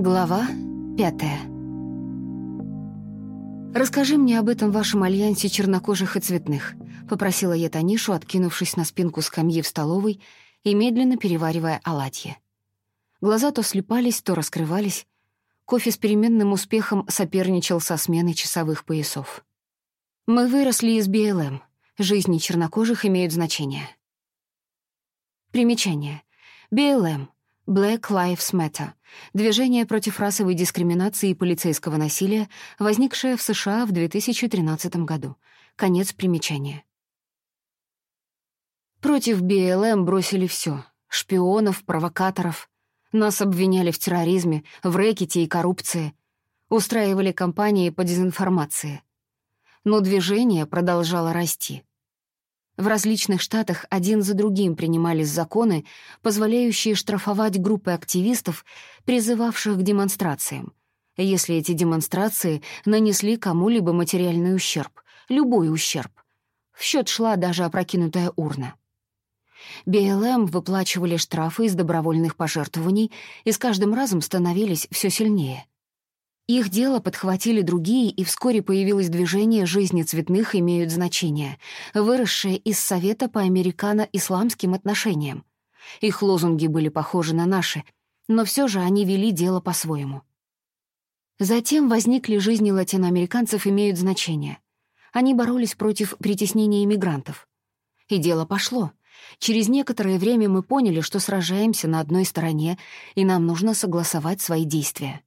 Глава пятая. «Расскажи мне об этом вашем альянсе чернокожих и цветных», — попросила я Танишу, откинувшись на спинку скамьи в столовой и медленно переваривая оладье. Глаза то слепались, то раскрывались. Кофе с переменным успехом соперничал со сменой часовых поясов. «Мы выросли из БЛМ. Жизни чернокожих имеют значение». Примечание. БЛМ — Black Lives Matter — движение против расовой дискриминации и полицейского насилия, возникшее в США в 2013 году. Конец примечания. Против БЛМ бросили все: шпионов, провокаторов. Нас обвиняли в терроризме, в рэкете и коррупции. Устраивали кампании по дезинформации. Но движение продолжало расти. В различных штатах один за другим принимались законы, позволяющие штрафовать группы активистов, призывавших к демонстрациям, если эти демонстрации нанесли кому-либо материальный ущерб, любой ущерб. В счет шла даже опрокинутая урна. БЛМ выплачивали штрафы из добровольных пожертвований и с каждым разом становились все сильнее. Их дело подхватили другие, и вскоре появилось движение «Жизни цветных имеют значение», выросшее из Совета по американо-исламским отношениям. Их лозунги были похожи на наши, но все же они вели дело по-своему. Затем возникли «Жизни латиноамериканцев имеют значение». Они боролись против притеснения иммигрантов. И дело пошло. Через некоторое время мы поняли, что сражаемся на одной стороне, и нам нужно согласовать свои действия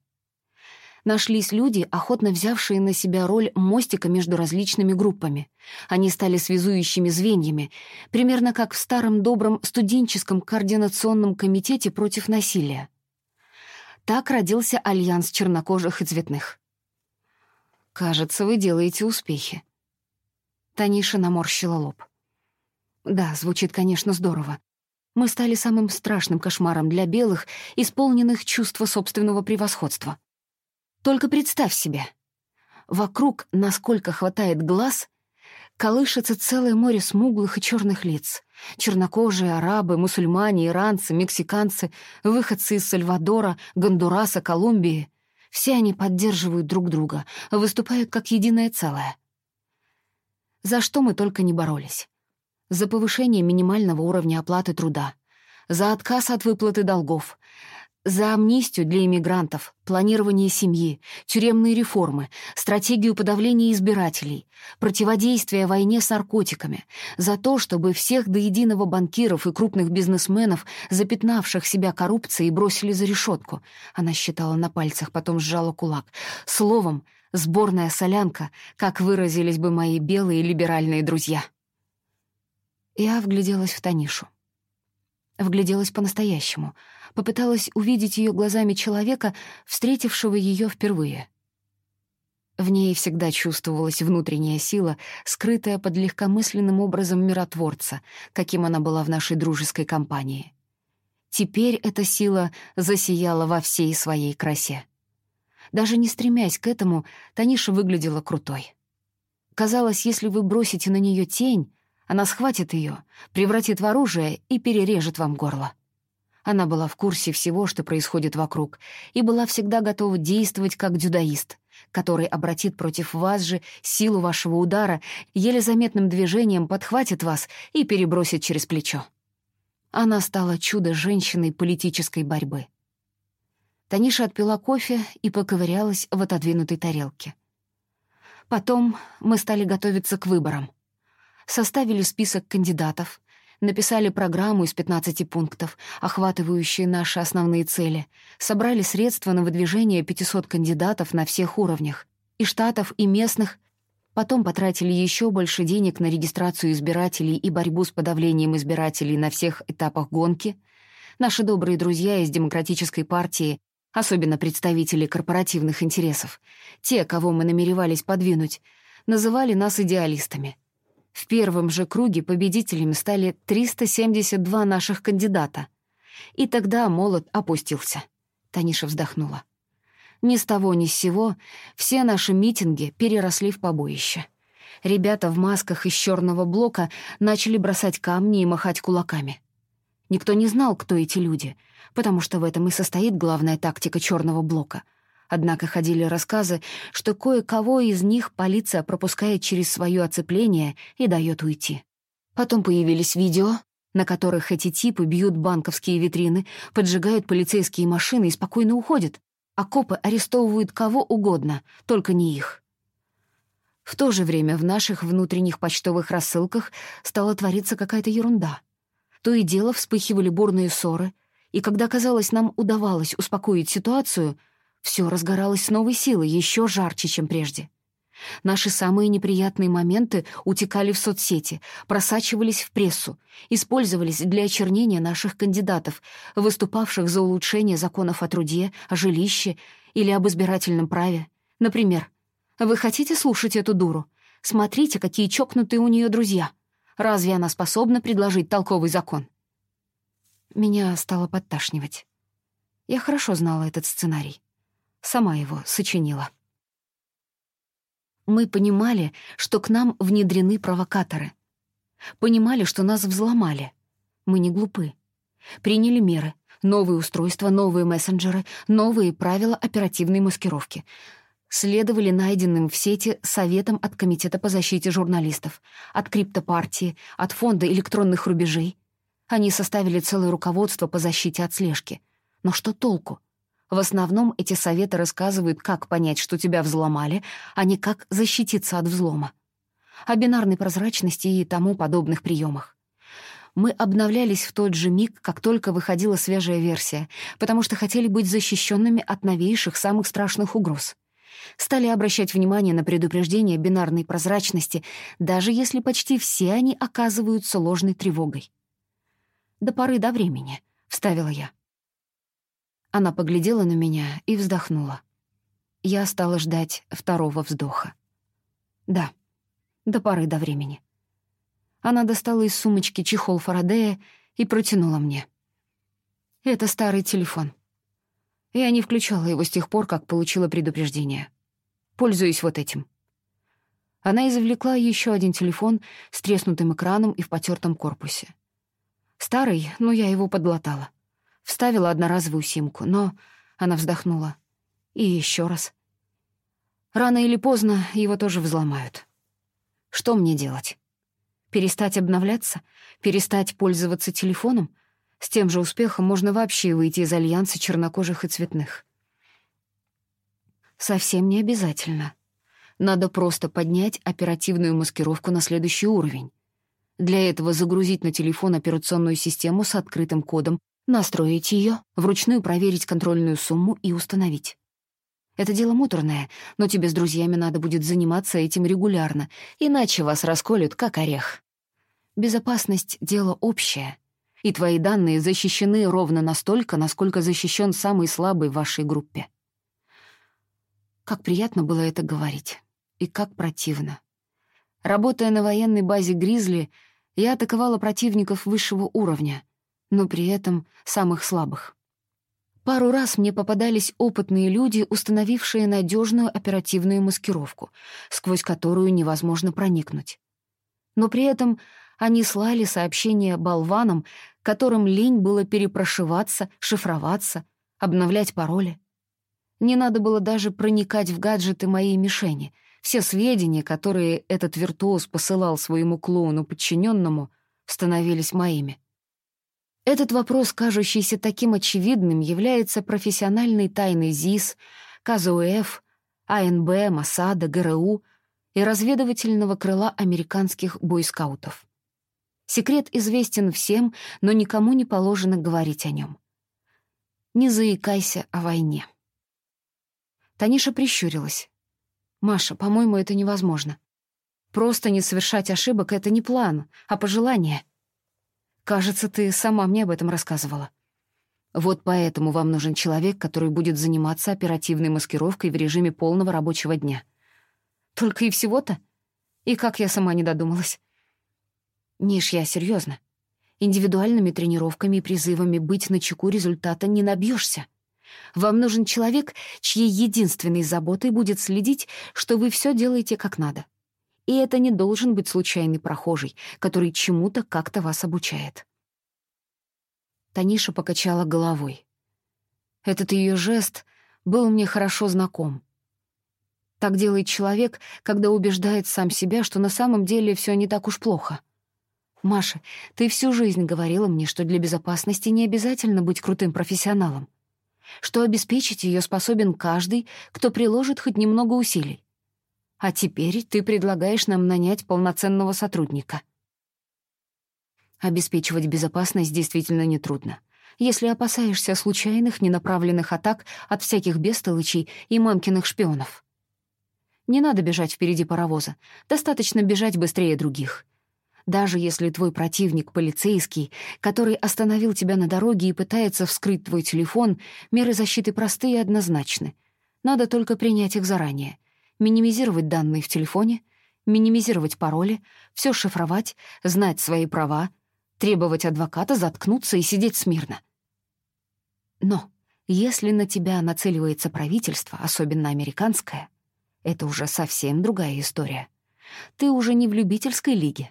нашлись люди, охотно взявшие на себя роль мостика между различными группами. Они стали связующими звеньями, примерно как в старом добром студенческом координационном комитете против насилия. Так родился альянс чернокожих и цветных. «Кажется, вы делаете успехи». Таниша наморщила лоб. «Да, звучит, конечно, здорово. Мы стали самым страшным кошмаром для белых, исполненных чувства собственного превосходства. Только представь себе. Вокруг, насколько хватает глаз, колышется целое море смуглых и черных лиц. Чернокожие, арабы, мусульмане, иранцы, мексиканцы, выходцы из Сальвадора, Гондураса, Колумбии. Все они поддерживают друг друга, выступают как единое целое. За что мы только не боролись. За повышение минимального уровня оплаты труда, за отказ от выплаты долгов, за амнистию для иммигрантов, планирование семьи, тюремные реформы, стратегию подавления избирателей, противодействие войне с наркотиками, за то, чтобы всех до единого банкиров и крупных бизнесменов, запятнавших себя коррупцией, бросили за решетку. Она считала на пальцах, потом сжала кулак. Словом, сборная солянка, как выразились бы мои белые либеральные друзья. Я вгляделась в Танишу. Вгляделась по-настоящему — попыталась увидеть ее глазами человека, встретившего ее впервые. В ней всегда чувствовалась внутренняя сила, скрытая под легкомысленным образом миротворца, каким она была в нашей дружеской компании. Теперь эта сила засияла во всей своей красе. Даже не стремясь к этому, Таниша выглядела крутой. Казалось, если вы бросите на нее тень, она схватит ее, превратит в оружие и перережет вам горло. Она была в курсе всего, что происходит вокруг, и была всегда готова действовать как дзюдоист, который обратит против вас же силу вашего удара, еле заметным движением подхватит вас и перебросит через плечо. Она стала чудо-женщиной политической борьбы. Таниша отпила кофе и поковырялась в отодвинутой тарелке. Потом мы стали готовиться к выборам. Составили список кандидатов, написали программу из 15 пунктов, охватывающие наши основные цели, собрали средства на выдвижение 500 кандидатов на всех уровнях, и штатов, и местных, потом потратили еще больше денег на регистрацию избирателей и борьбу с подавлением избирателей на всех этапах гонки. Наши добрые друзья из Демократической партии особенно представители корпоративных интересов, те, кого мы намеревались подвинуть, называли нас идеалистами. В первом же круге победителями стали 372 наших кандидата. И тогда молот опустился. Таниша вздохнула. Ни с того ни с сего все наши митинги переросли в побоище. Ребята в масках из черного блока начали бросать камни и махать кулаками. Никто не знал, кто эти люди, потому что в этом и состоит главная тактика черного блока. Однако ходили рассказы, что кое-кого из них полиция пропускает через свое оцепление и дает уйти. Потом появились видео, на которых эти типы бьют банковские витрины, поджигают полицейские машины и спокойно уходят, а копы арестовывают кого угодно, только не их. В то же время в наших внутренних почтовых рассылках стала твориться какая-то ерунда. То и дело вспыхивали бурные ссоры, и когда, казалось, нам удавалось успокоить ситуацию, все разгоралось с новой силой, еще жарче, чем прежде. Наши самые неприятные моменты утекали в соцсети, просачивались в прессу, использовались для очернения наших кандидатов, выступавших за улучшение законов о труде, о жилище или об избирательном праве. Например, «Вы хотите слушать эту дуру? Смотрите, какие чокнутые у нее друзья. Разве она способна предложить толковый закон?» Меня стало подташнивать. Я хорошо знала этот сценарий. Сама его сочинила. Мы понимали, что к нам внедрены провокаторы. Понимали, что нас взломали. Мы не глупы. Приняли меры. Новые устройства, новые мессенджеры, новые правила оперативной маскировки. Следовали найденным в сети советам от Комитета по защите журналистов, от криптопартии, от Фонда электронных рубежей. Они составили целое руководство по защите от слежки. Но что толку? В основном эти советы рассказывают, как понять, что тебя взломали, а не как защититься от взлома. О бинарной прозрачности и тому подобных приемах. Мы обновлялись в тот же миг, как только выходила свежая версия, потому что хотели быть защищенными от новейших, самых страшных угроз. Стали обращать внимание на предупреждения бинарной прозрачности, даже если почти все они оказываются ложной тревогой. «До поры до времени», — вставила я. Она поглядела на меня и вздохнула. Я стала ждать второго вздоха. Да, до поры до времени. Она достала из сумочки чехол Фарадея и протянула мне. Это старый телефон. Я не включала его с тех пор, как получила предупреждение. Пользуюсь вот этим. Она извлекла еще один телефон с треснутым экраном и в потертом корпусе. Старый, но я его подлатала. Вставила одноразовую симку, но... Она вздохнула. И еще раз. Рано или поздно его тоже взломают. Что мне делать? Перестать обновляться? Перестать пользоваться телефоном? С тем же успехом можно вообще выйти из альянса чернокожих и цветных. Совсем не обязательно. Надо просто поднять оперативную маскировку на следующий уровень. Для этого загрузить на телефон операционную систему с открытым кодом Настроить ее, вручную проверить контрольную сумму и установить. Это дело муторное, но тебе с друзьями надо будет заниматься этим регулярно, иначе вас расколют, как орех. Безопасность — дело общее, и твои данные защищены ровно настолько, насколько защищен самый слабый в вашей группе. Как приятно было это говорить, и как противно. Работая на военной базе «Гризли», я атаковала противников высшего уровня — но при этом самых слабых. Пару раз мне попадались опытные люди, установившие надежную оперативную маскировку, сквозь которую невозможно проникнуть. Но при этом они слали сообщения болванам, которым лень было перепрошиваться, шифроваться, обновлять пароли. Не надо было даже проникать в гаджеты моей мишени. Все сведения, которые этот виртуоз посылал своему клоуну подчиненному, становились моими. Этот вопрос, кажущийся таким очевидным, является профессиональной тайной ЗИС, КЗУФ, АНБ, МОСАДа, ГРУ и разведывательного крыла американских бойскаутов. Секрет известен всем, но никому не положено говорить о нем. Не заикайся о войне. Таниша прищурилась. «Маша, по-моему, это невозможно. Просто не совершать ошибок — это не план, а пожелание». Кажется, ты сама мне об этом рассказывала. Вот поэтому вам нужен человек, который будет заниматься оперативной маскировкой в режиме полного рабочего дня. Только и всего-то? И как я сама не додумалась? Ниш, я серьезно. Индивидуальными тренировками и призывами быть на чеку результата не набьешься. Вам нужен человек, чьей единственной заботой будет следить, что вы все делаете как надо. И это не должен быть случайный прохожий, который чему-то как-то вас обучает. Таниша покачала головой. Этот ее жест был мне хорошо знаком. Так делает человек, когда убеждает сам себя, что на самом деле все не так уж плохо. «Маша, ты всю жизнь говорила мне, что для безопасности не обязательно быть крутым профессионалом, что обеспечить ее способен каждый, кто приложит хоть немного усилий. А теперь ты предлагаешь нам нанять полноценного сотрудника». Обеспечивать безопасность действительно нетрудно если опасаешься случайных, ненаправленных атак от всяких бестолычей и мамкиных шпионов. Не надо бежать впереди паровоза, достаточно бежать быстрее других. Даже если твой противник — полицейский, который остановил тебя на дороге и пытается вскрыть твой телефон, меры защиты простые и однозначны. Надо только принять их заранее. Минимизировать данные в телефоне, минимизировать пароли, все шифровать, знать свои права, требовать адвоката заткнуться и сидеть смирно. Но если на тебя нацеливается правительство, особенно американское, это уже совсем другая история. Ты уже не в любительской лиге.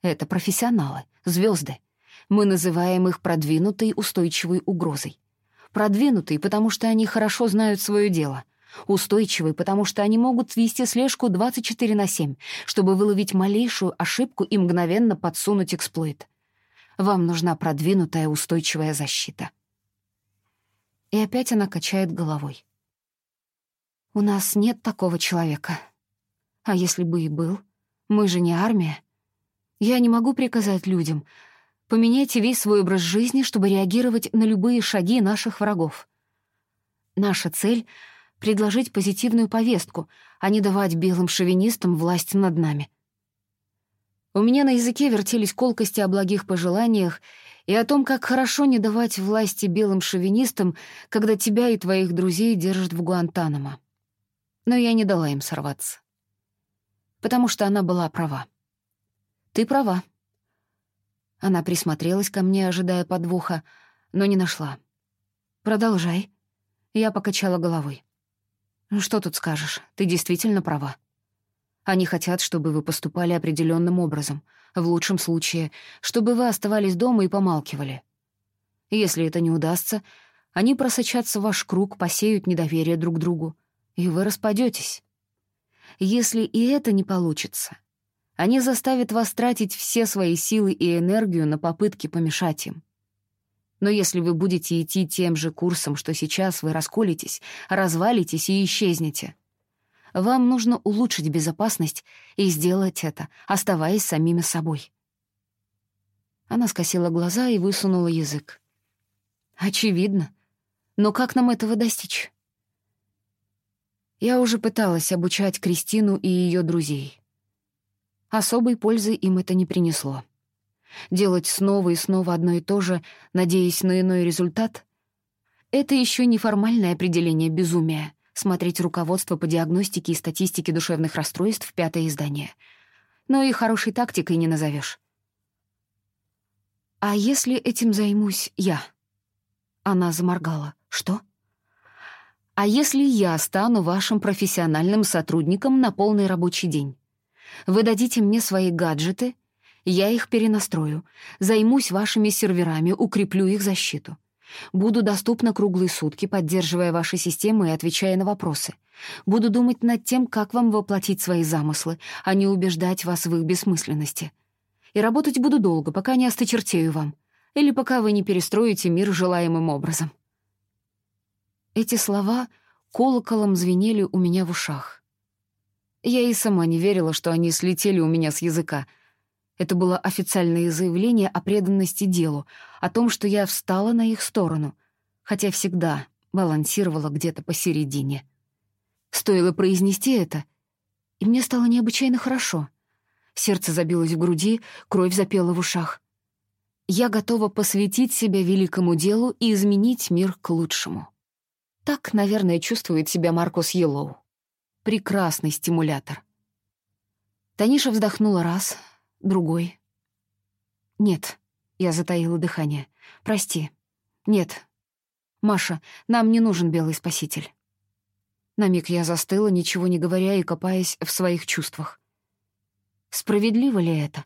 Это профессионалы, звезды. Мы называем их продвинутой устойчивой угрозой. Продвинутые, потому что они хорошо знают свое дело. Устойчивые, потому что они могут вести слежку 24 на 7, чтобы выловить малейшую ошибку и мгновенно подсунуть эксплойт. Вам нужна продвинутая устойчивая защита. И опять она качает головой. У нас нет такого человека. А если бы и был? Мы же не армия. Я не могу приказать людям. Поменяйте весь свой образ жизни, чтобы реагировать на любые шаги наших врагов. Наша цель — предложить позитивную повестку, а не давать белым шовинистам власть над нами. У меня на языке вертелись колкости о благих пожеланиях и о том, как хорошо не давать власти белым шовинистам, когда тебя и твоих друзей держат в Гуантанамо. Но я не дала им сорваться. Потому что она была права. Ты права. Она присмотрелась ко мне, ожидая подвоха, но не нашла. Продолжай. Я покачала головой. Ну что тут скажешь, ты действительно права. Они хотят, чтобы вы поступали определенным образом. В лучшем случае, чтобы вы оставались дома и помалкивали. Если это не удастся, они просочатся в ваш круг, посеют недоверие друг другу, и вы распадетесь. Если и это не получится, они заставят вас тратить все свои силы и энергию на попытки помешать им. Но если вы будете идти тем же курсом, что сейчас, вы расколетесь, развалитесь и исчезнете — вам нужно улучшить безопасность и сделать это, оставаясь самими собой. Она скосила глаза и высунула язык. Очевидно. Но как нам этого достичь? Я уже пыталась обучать Кристину и ее друзей. Особой пользы им это не принесло. Делать снова и снова одно и то же, надеясь на иной результат — это еще не формальное определение безумия — смотреть руководство по диагностике и статистике душевных расстройств, пятое издание. Но и хорошей тактикой не назовешь. «А если этим займусь я?» Она заморгала. «Что?» «А если я стану вашим профессиональным сотрудником на полный рабочий день? Вы дадите мне свои гаджеты, я их перенастрою, займусь вашими серверами, укреплю их защиту. Буду доступна круглые сутки, поддерживая ваши системы и отвечая на вопросы. Буду думать над тем, как вам воплотить свои замыслы, а не убеждать вас в их бессмысленности. И работать буду долго, пока не осточертею вам. Или пока вы не перестроите мир желаемым образом. Эти слова колоколом звенели у меня в ушах. Я и сама не верила, что они слетели у меня с языка — это было официальное заявление о преданности делу, о том, что я встала на их сторону, хотя всегда балансировала где-то посередине. Стоило произнести это, и мне стало необычайно хорошо. Сердце забилось в груди, кровь запела в ушах. Я готова посвятить себя великому делу и изменить мир к лучшему. Так, наверное, чувствует себя Маркус Йеллоу. Прекрасный стимулятор. Таниша вздохнула раз, другой. «Нет», — я затаила дыхание. «Прости. Нет. Маша, нам не нужен белый спаситель». На миг я застыла, ничего не говоря и копаясь в своих чувствах. Справедливо ли это?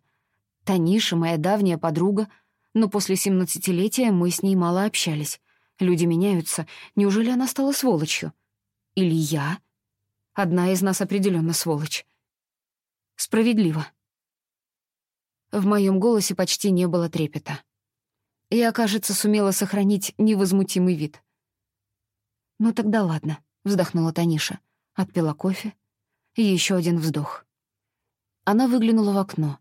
Таниша, моя давняя подруга, Но после семнадцатилетия мы с ней мало общались. Люди меняются. Неужели она стала сволочью? Или я? Одна из нас определенно сволочь. Справедливо. В моем голосе почти не было трепета. Я, кажется, сумела сохранить невозмутимый вид. «Ну тогда ладно», — вздохнула Таниша. Отпила кофе. И еще один вздох. Она выглянула в окно.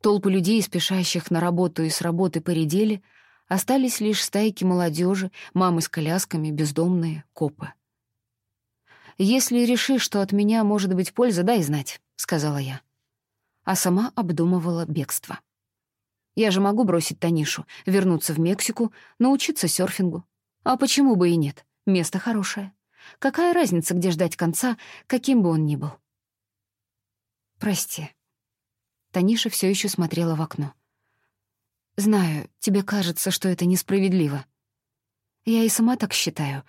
Толпы людей, спешащих на работу и с работы, поредели, остались лишь стайки молодежи, мамы с колясками, бездомные, копы. «Если решишь, что от меня может быть польза, дай знать», — сказала я. А сама обдумывала бегство. Я же могу бросить Танишу, вернуться в Мексику, научиться серфингу. А почему бы и нет? Место хорошее. Какая разница, где ждать конца, каким бы он ни был? Прости. Таниша все еще смотрела в окно. Знаю, тебе кажется, что это несправедливо. Я и сама так считаю.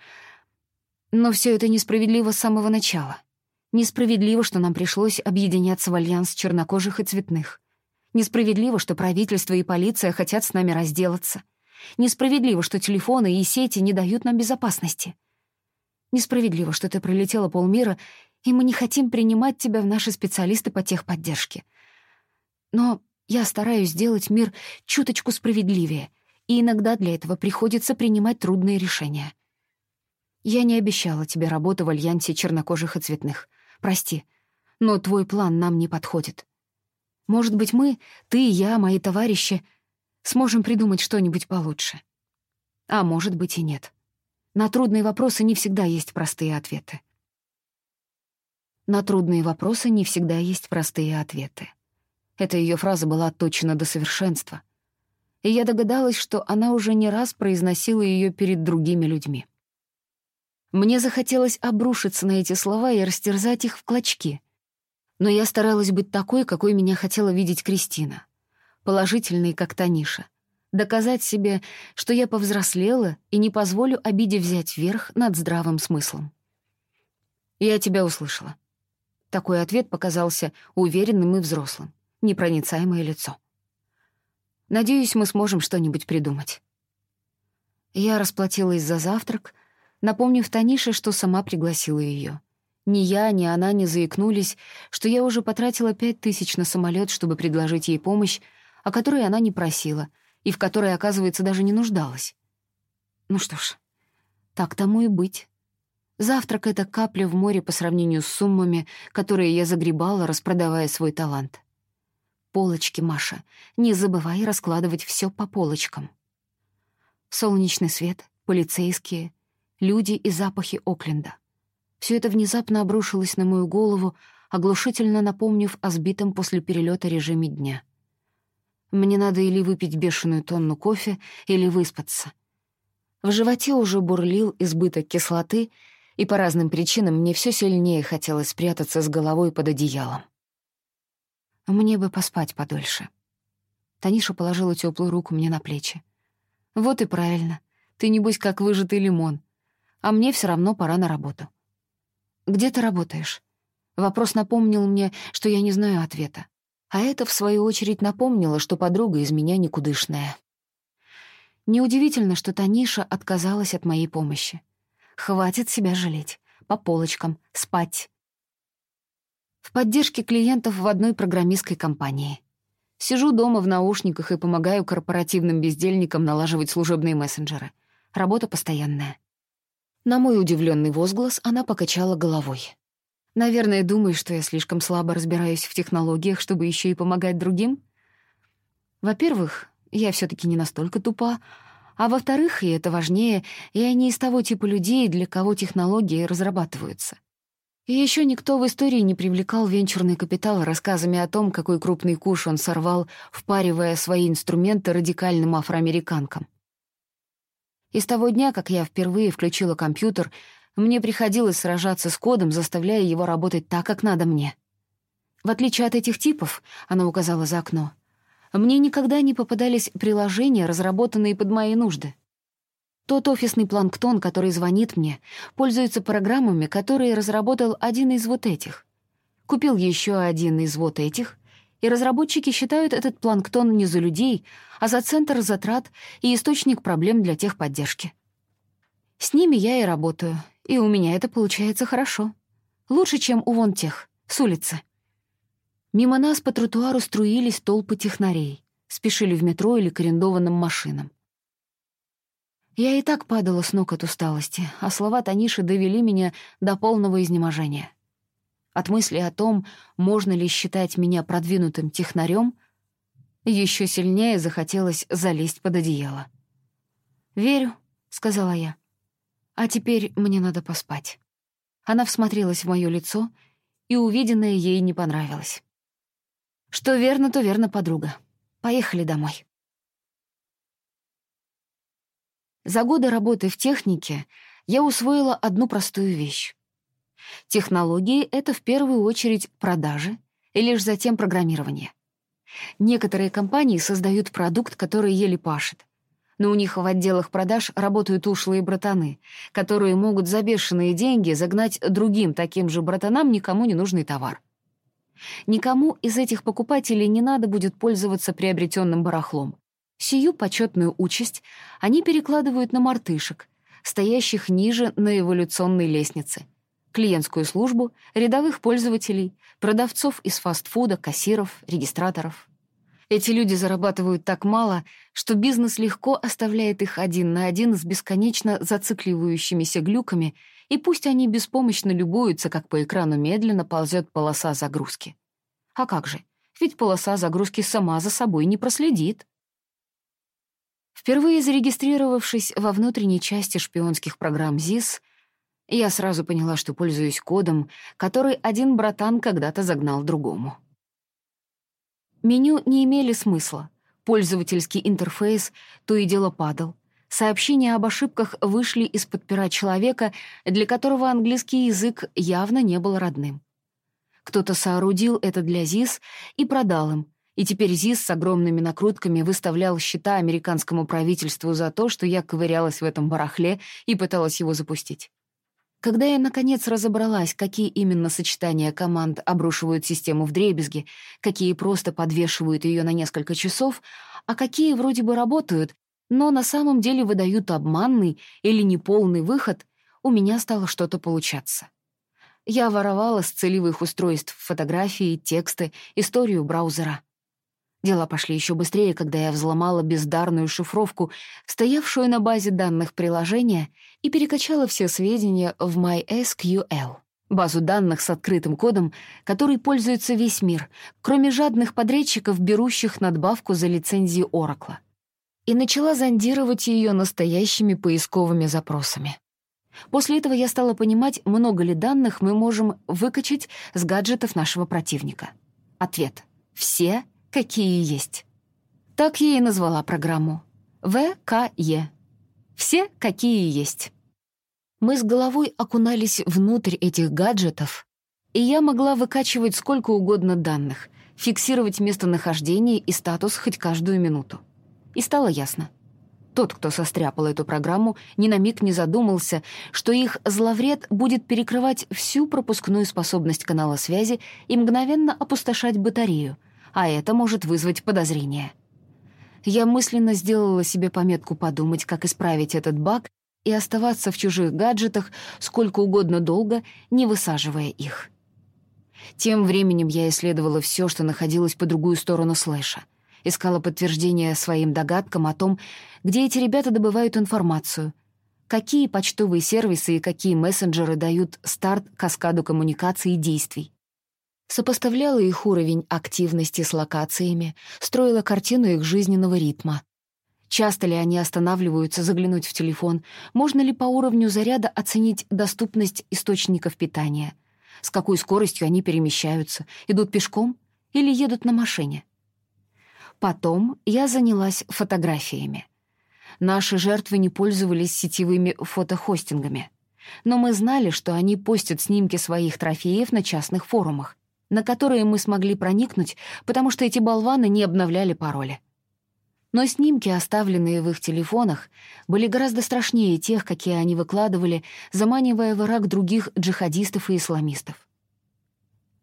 Но все это несправедливо с самого начала. Несправедливо, что нам пришлось объединяться в альянс чернокожих и цветных. Несправедливо, что правительство и полиция хотят с нами разделаться. Несправедливо, что телефоны и сети не дают нам безопасности. Несправедливо, что ты пролетела полмира, и мы не хотим принимать тебя в наши специалисты по техподдержке. Но я стараюсь сделать мир чуточку справедливее, и иногда для этого приходится принимать трудные решения. Я не обещала тебе работу в альянсе чернокожих и цветных. Прости, но твой план нам не подходит. Может быть, мы, ты я, мои товарищи, сможем придумать что-нибудь получше. А может быть и нет. На трудные вопросы не всегда есть простые ответы. На трудные вопросы не всегда есть простые ответы. Эта ее фраза была отточена до совершенства. И я догадалась, что она уже не раз произносила ее перед другими людьми. Мне захотелось обрушиться на эти слова и растерзать их в клочки. Но я старалась быть такой, какой меня хотела видеть Кристина. Положительной, как Таниша — доказать себе, что я повзрослела и не позволю обиде взять верх над здравым смыслом. «Я тебя услышала». Такой ответ показался уверенным и взрослым, непроницаемое лицо. «Надеюсь, мы сможем что-нибудь придумать». Я расплатилась за завтрак, напомнив Танише, что сама пригласила ее. Ни я, ни она не заикнулись, что я уже потратила пять тысяч на самолет, чтобы предложить ей помощь, о которой она не просила — и в которой, оказывается, даже не нуждалась. Ну что ж, так тому и быть. Завтрак — это капля в море по сравнению с суммами, которые я загребала, распродавая свой талант. Полочки, Маша, не забывай раскладывать все по полочкам. Солнечный свет, полицейские, люди и запахи Окленда. Все это внезапно обрушилось на мою голову, оглушительно напомнив о сбитом после перелета режиме дня — мне надо или выпить бешеную тонну кофе, или выспаться. В животе уже бурлил избыток кислоты, и по разным причинам мне все сильнее хотелось спрятаться с головой под одеялом. Мне бы поспать подольше. Таниша положила теплую руку мне на плечи. «Вот и правильно. Ты, небось, как выжатый лимон. А мне все равно пора на работу». «Где ты работаешь?» Вопрос напомнил мне, что я не знаю ответа. А это, в свою очередь, напомнило, что подруга из меня никудышная. Неудивительно, что Таниша отказалась от моей помощи. Хватит себя жалеть. По полочкам. Спать. В поддержке клиентов в одной программистской компании. Сижу дома в наушниках и помогаю корпоративным бездельникам налаживать служебные мессенджеры. Работа постоянная. На мой удивленный возглас она покачала головой. Наверное, думаешь, что я слишком слабо разбираюсь в технологиях, чтобы еще и помогать другим? Во-первых, я все таки не настолько тупа, а во-вторых, и это важнее, я не из того типа людей, для кого технологии разрабатываются. И еще никто в истории не привлекал венчурный капитал рассказами о том, какой крупный куш он сорвал, впаривая свои инструменты радикальным афроамериканкам. И с того дня, как я впервые включила компьютер, мне приходилось сражаться с кодом, заставляя его работать так, как надо мне. В отличие от этих типов, она указала за окно, мне никогда не попадались приложения, разработанные под мои нужды. Тот офисный планктон, который звонит мне, пользуется программами, которые разработал один из вот этих. Купил еще один из вот этих и разработчики считают этот планктон не за людей, а за центр затрат и источник проблем для техподдержки. С ними я и работаю, и у меня это получается хорошо. Лучше, чем у вон тех, с улицы. Мимо нас по тротуару струились толпы технарей, спешили в метро или к арендованным машинам. Я и так падала с ног от усталости, а слова Таниши довели меня до полного изнеможения. От мысли о том, можно ли считать меня продвинутым технарем, еще сильнее захотелось залезть под одеяло. «Верю», — сказала я. «А теперь мне надо поспать». Она всмотрелась в мое лицо, и увиденное ей не понравилось. «Что верно, то верно, подруга. Поехали домой». За годы работы в технике я усвоила одну простую вещь. Технологии — это в первую очередь продажи и лишь затем программирование. Некоторые компании создают продукт, который еле пашет. Но у них в отделах продаж работают ушлые братаны, которые могут за бешеные деньги загнать другим таким же братанам никому не нужный товар. Никому из этих покупателей не надо будет пользоваться приобретенным барахлом. Сию почетную участь они перекладывают на мартышек, стоящих ниже на эволюционной лестнице — клиентскую службу, рядовых пользователей, продавцов из фастфуда, кассиров, регистраторов. Эти люди зарабатывают так мало, что бизнес легко оставляет их один на один с бесконечно зацикливающимися глюками, и пусть они беспомощно любуются, как по экрану медленно ползет полоса загрузки. А как же? Ведь полоса загрузки сама за собой не проследит. Впервые зарегистрировавшись во внутренней части шпионских программ ЗИС, я сразу поняла, что пользуюсь кодом, который один братан когда-то загнал другому. Меню не имели смысла. Пользовательский интерфейс то и дело падал. Сообщения об ошибках вышли из-под пера человека, для которого английский язык явно не был родным. Кто-то соорудил это для ЗИС и продал им, и теперь ЗИС с огромными накрутками выставлял счета американскому правительству за то, что я ковырялась в этом барахле и пыталась его запустить. Когда я, наконец, разобралась, какие именно сочетания команд обрушивают систему в дребезги, какие просто подвешивают ее на несколько часов, а какие вроде бы работают, но на самом деле выдают обманный или неполный выход, у меня стало что-то получаться. Я воровала с целевых устройств фотографии, тексты, историю браузера — Дела пошли еще быстрее, когда я взломала бездарную шифровку, стоявшую на базе данных приложения, и перекачала все сведения в MySQL, базу данных с открытым кодом, который пользуется весь мир, кроме жадных подрядчиков, берущих надбавку за лицензии Oracle. И начала зондировать ее настоящими поисковыми запросами. После этого я стала понимать, много ли данных мы можем выкачать с гаджетов нашего противника. Ответ — все — какие есть. Так я и назвала программу. ВКЕ. Все, какие есть. Мы с головой окунались внутрь этих гаджетов, и я могла выкачивать сколько угодно данных, фиксировать местонахождение и статус хоть каждую минуту. И стало ясно. Тот, кто состряпал эту программу, ни на миг не задумался, что их зловред будет перекрывать всю пропускную способность канала связи и мгновенно опустошать батарею — а это может вызвать подозрение. Я мысленно сделала себе пометку подумать, как исправить этот баг и оставаться в чужих гаджетах сколько угодно долго, не высаживая их. Тем временем я исследовала все, что находилось по другую сторону слэша. Искала подтверждение своим догадкам о том, где эти ребята добывают информацию, какие почтовые сервисы и какие мессенджеры дают старт каскаду коммуникаций и действий сопоставляла их уровень активности с локациями, строила картину их жизненного ритма. Часто ли они останавливаются заглянуть в телефон? Можно ли по уровню заряда оценить доступность источников питания? С какой скоростью они перемещаются? Идут пешком или едут на машине? Потом я занялась фотографиями. Наши жертвы не пользовались сетевыми фотохостингами. Но мы знали, что они постят снимки своих трофеев на частных форумах, на которые мы смогли проникнуть, потому что эти болваны не обновляли пароли. Но снимки, оставленные в их телефонах, были гораздо страшнее тех, какие они выкладывали, заманивая в Ирак других джихадистов и исламистов.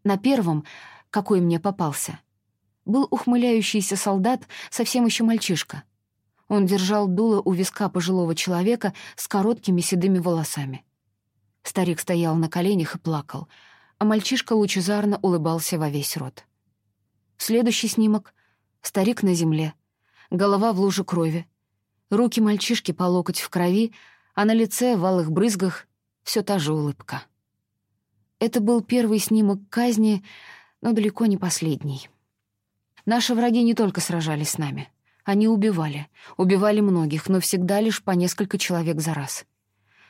На первом, какой мне попался, был ухмыляющийся солдат, совсем еще мальчишка. Он держал дуло у виска пожилого человека с короткими седыми волосами. Старик стоял на коленях и плакал, а мальчишка лучезарно улыбался во весь рот. Следующий снимок — старик на земле, голова в луже крови, руки мальчишки по локоть в крови, а на лице в алых брызгах все та же улыбка. Это был первый снимок казни, но далеко не последний. Наши враги не только сражались с нами. Они убивали. Убивали многих, но всегда лишь по несколько человек за раз.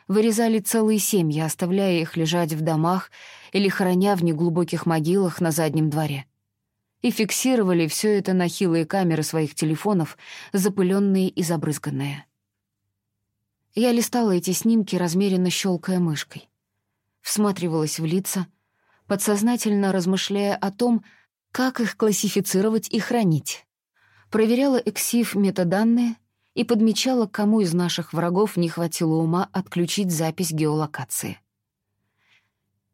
Вырезали целые семьи, оставляя их лежать в домах или храня в неглубоких могилах на заднем дворе. И фиксировали все это на хилые камеры своих телефонов, запыленные и забрызганные. Я листала эти снимки, размеренно щелкая мышкой. Всматривалась в лица, подсознательно размышляя о том, как их классифицировать и хранить. Проверяла эксив метаданные и подмечала, кому из наших врагов не хватило ума отключить запись геолокации.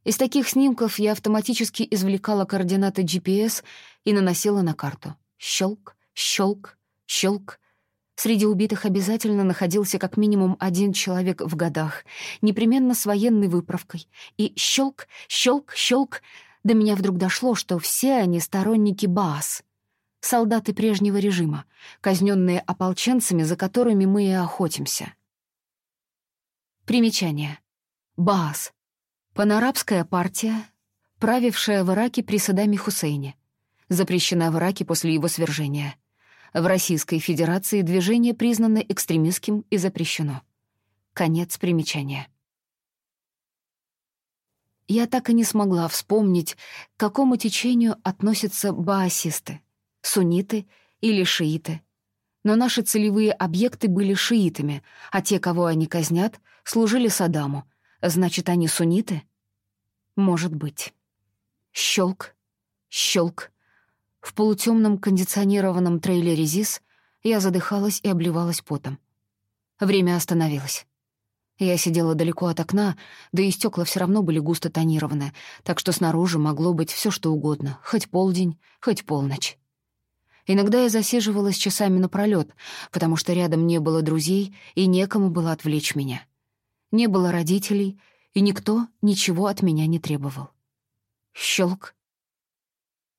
Из таких снимков я автоматически извлекала координаты GPS и наносила на карту. Щелк, щелк, щелк. Среди убитых обязательно находился как минимум один человек в годах, непременно с военной выправкой. И щелк, щелк, щелк. До меня вдруг дошло, что все они сторонники Баас. Солдаты прежнего режима, казненные ополченцами, за которыми мы и охотимся. Примечание. Баас Панарабская партия, правившая в Ираке при Саддаме Хусейне. Запрещена в Ираке после его свержения. В Российской Федерации движение признано экстремистским и запрещено. Конец примечания. Я так и не смогла вспомнить, к какому течению относятся баасисты, сунниты или шииты. Но наши целевые объекты были шиитами, а те, кого они казнят, служили Саддаму, Значит, они сунниты? Может быть. Щелк, щелк. В полутемном кондиционированном трейлере ЗИС я задыхалась и обливалась потом. Время остановилось. Я сидела далеко от окна, да и стекла все равно были густо тонированы, так что снаружи могло быть все что угодно, хоть полдень, хоть полночь. Иногда я засиживалась часами напролёт, потому что рядом не было друзей и некому было отвлечь меня не было родителей, и никто ничего от меня не требовал. Щелк.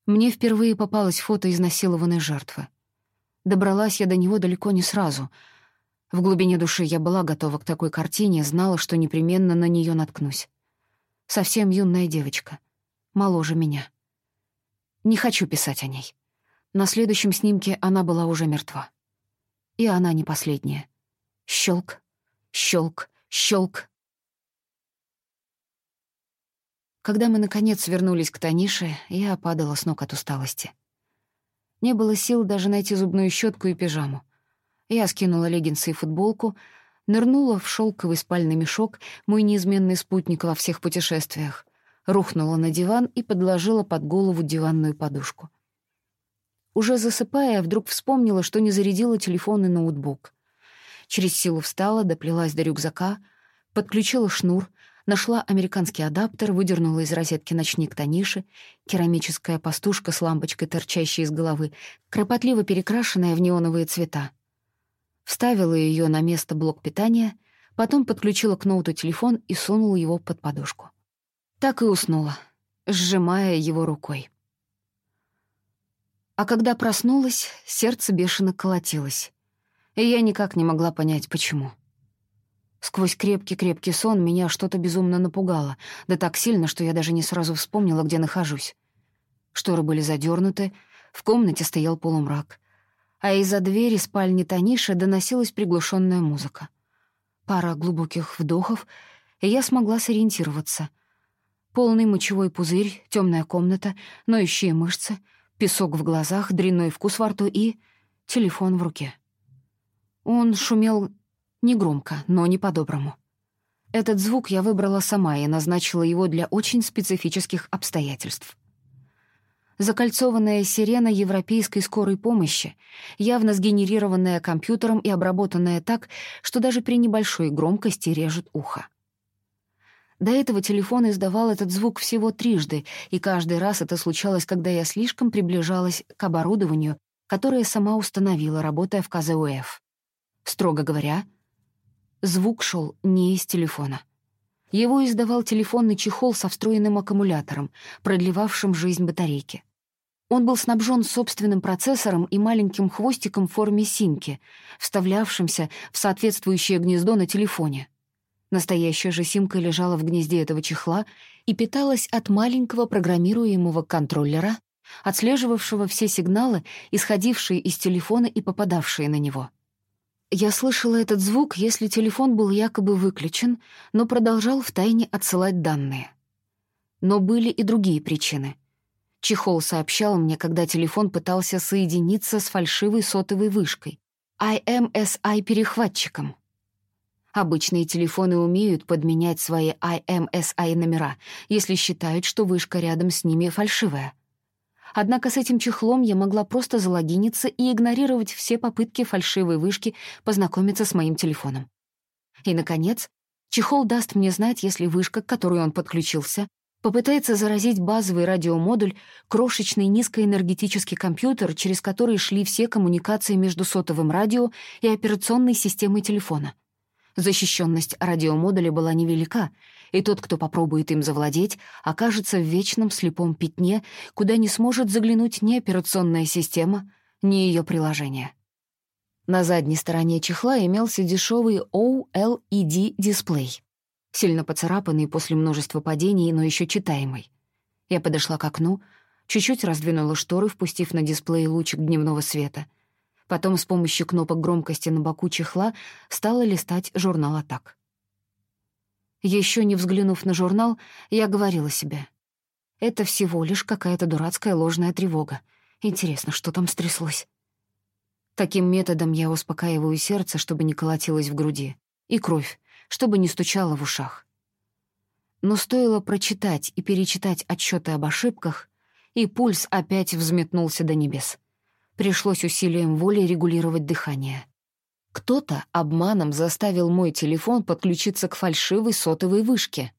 Мне впервые попалось фото изнасилованной жертвы. Добралась я до него далеко не сразу. В глубине души я была готова к такой картине, знала, что непременно на нее наткнусь. Совсем юная девочка, моложе меня. Не хочу писать о ней. На следующем снимке она была уже мертва. И она не последняя. Щелк, щелк, Щелк. Когда мы, наконец, вернулись к Танише, я падала с ног от усталости. Не было сил даже найти зубную щетку и пижаму. Я скинула леггинсы и футболку, нырнула в шелковый спальный мешок, мой неизменный спутник во всех путешествиях, рухнула на диван и подложила под голову диванную подушку. Уже засыпая, вдруг вспомнила, что не зарядила телефон и ноутбук. Через силу встала, доплелась до рюкзака, подключила шнур, нашла американский адаптер, выдернула из розетки ночник Таниши, керамическая пастушка с лампочкой, торчащей из головы, кропотливо перекрашенная в неоновые цвета. Вставила ее на место блок питания, потом подключила к ноуту телефон и сунула его под подушку. Так и уснула, сжимая его рукой. А когда проснулась, сердце бешено колотилось и я никак не могла понять, почему. Сквозь крепкий-крепкий сон меня что-то безумно напугало, да так сильно, что я даже не сразу вспомнила, где нахожусь. Шторы были задернуты, в комнате стоял полумрак, а из-за двери спальни Таниши доносилась приглушенная музыка. Пара глубоких вдохов, и я смогла сориентироваться. Полный мочевой пузырь, темная комната, ноющие мышцы, песок в глазах, дрянной вкус во рту и телефон в руке. Он шумел негромко, но не по-доброму. Этот звук я выбрала сама и назначила его для очень специфических обстоятельств. Закольцованная сирена европейской скорой помощи, явно сгенерированная компьютером и обработанная так, что даже при небольшой громкости режет ухо. До этого телефон издавал этот звук всего трижды, и каждый раз это случалось, когда я слишком приближалась к оборудованию, которое сама установила, работая в КЗУФ. Строго говоря, звук шел не из телефона. Его издавал телефонный чехол со встроенным аккумулятором, продлевавшим жизнь батарейки. Он был снабжен собственным процессором и маленьким хвостиком в форме симки, вставлявшимся в соответствующее гнездо на телефоне. Настоящая же симка лежала в гнезде этого чехла и питалась от маленького программируемого контроллера, отслеживавшего все сигналы, исходившие из телефона и попадавшие на него. Я слышала этот звук, если телефон был якобы выключен, но продолжал втайне отсылать данные. Но были и другие причины. Чехол сообщал мне, когда телефон пытался соединиться с фальшивой сотовой вышкой, IMSI-перехватчиком. Обычные телефоны умеют подменять свои IMSI-номера, если считают, что вышка рядом с ними фальшивая. Однако с этим чехлом я могла просто залогиниться и игнорировать все попытки фальшивой вышки познакомиться с моим телефоном. И, наконец, чехол даст мне знать, если вышка, к которой он подключился, попытается заразить базовый радиомодуль, крошечный низкоэнергетический компьютер, через который шли все коммуникации между сотовым радио и операционной системой телефона — Защищенность радиомодуля была невелика, и тот, кто попробует им завладеть, окажется в вечном слепом пятне, куда не сможет заглянуть ни операционная система, ни ее приложение. На задней стороне чехла имелся дешевый OLED-дисплей, сильно поцарапанный после множества падений, но еще читаемый. Я подошла к окну, чуть-чуть раздвинула шторы, впустив на дисплей лучик дневного света — Потом с помощью кнопок громкости на боку чехла стала листать журнал «Атак». Еще не взглянув на журнал, я говорила себе. Это всего лишь какая-то дурацкая ложная тревога. Интересно, что там стряслось? Таким методом я успокаиваю сердце, чтобы не колотилось в груди, и кровь, чтобы не стучала в ушах. Но стоило прочитать и перечитать отчеты об ошибках, и пульс опять взметнулся до небес. Пришлось усилием воли регулировать дыхание. Кто-то обманом заставил мой телефон подключиться к фальшивой сотовой вышке.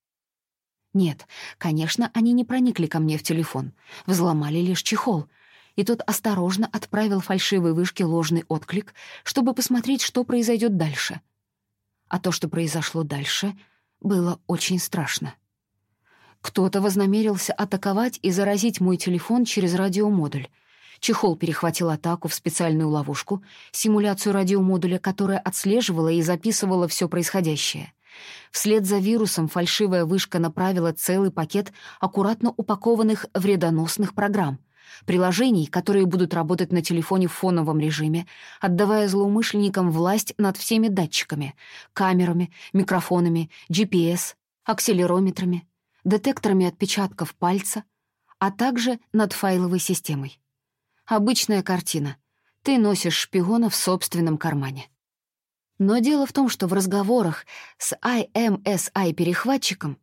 Нет, конечно, они не проникли ко мне в телефон, взломали лишь чехол, и тот осторожно отправил фальшивой вышке ложный отклик, чтобы посмотреть, что произойдет дальше. А то, что произошло дальше, было очень страшно. Кто-то вознамерился атаковать и заразить мой телефон через радиомодуль — Чехол перехватил атаку в специальную ловушку, симуляцию радиомодуля, которая отслеживала и записывала все происходящее. Вслед за вирусом фальшивая вышка направила целый пакет аккуратно упакованных вредоносных программ, приложений, которые будут работать на телефоне в фоновом режиме, отдавая злоумышленникам власть над всеми датчиками, камерами, микрофонами, GPS, акселерометрами, детекторами отпечатков пальца, а также над файловой системой. Обычная картина. Ты носишь шпиона в собственном кармане. Но дело в том, что в разговорах с IMSI-перехватчиком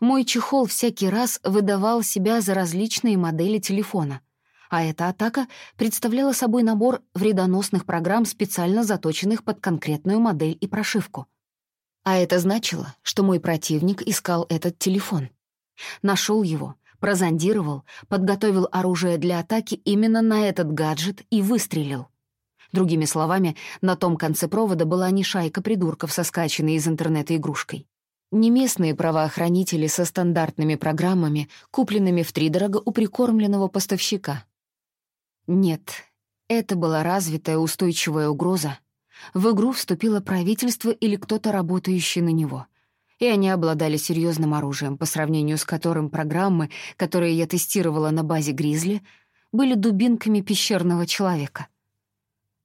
мой чехол всякий раз выдавал себя за различные модели телефона, а эта атака представляла собой набор вредоносных программ, специально заточенных под конкретную модель и прошивку. А это значило, что мой противник искал этот телефон. Нашел его, прозондировал, подготовил оружие для атаки именно на этот гаджет и выстрелил. Другими словами, на том конце провода была не шайка придурков со скачанной из интернета игрушкой. Не местные правоохранители со стандартными программами, купленными втридорого у прикормленного поставщика. Нет, это была развитая устойчивая угроза. В игру вступило правительство или кто-то, работающий на него — и они обладали серьезным оружием, по сравнению с которым программы, которые я тестировала на базе «Гризли», были дубинками пещерного человека.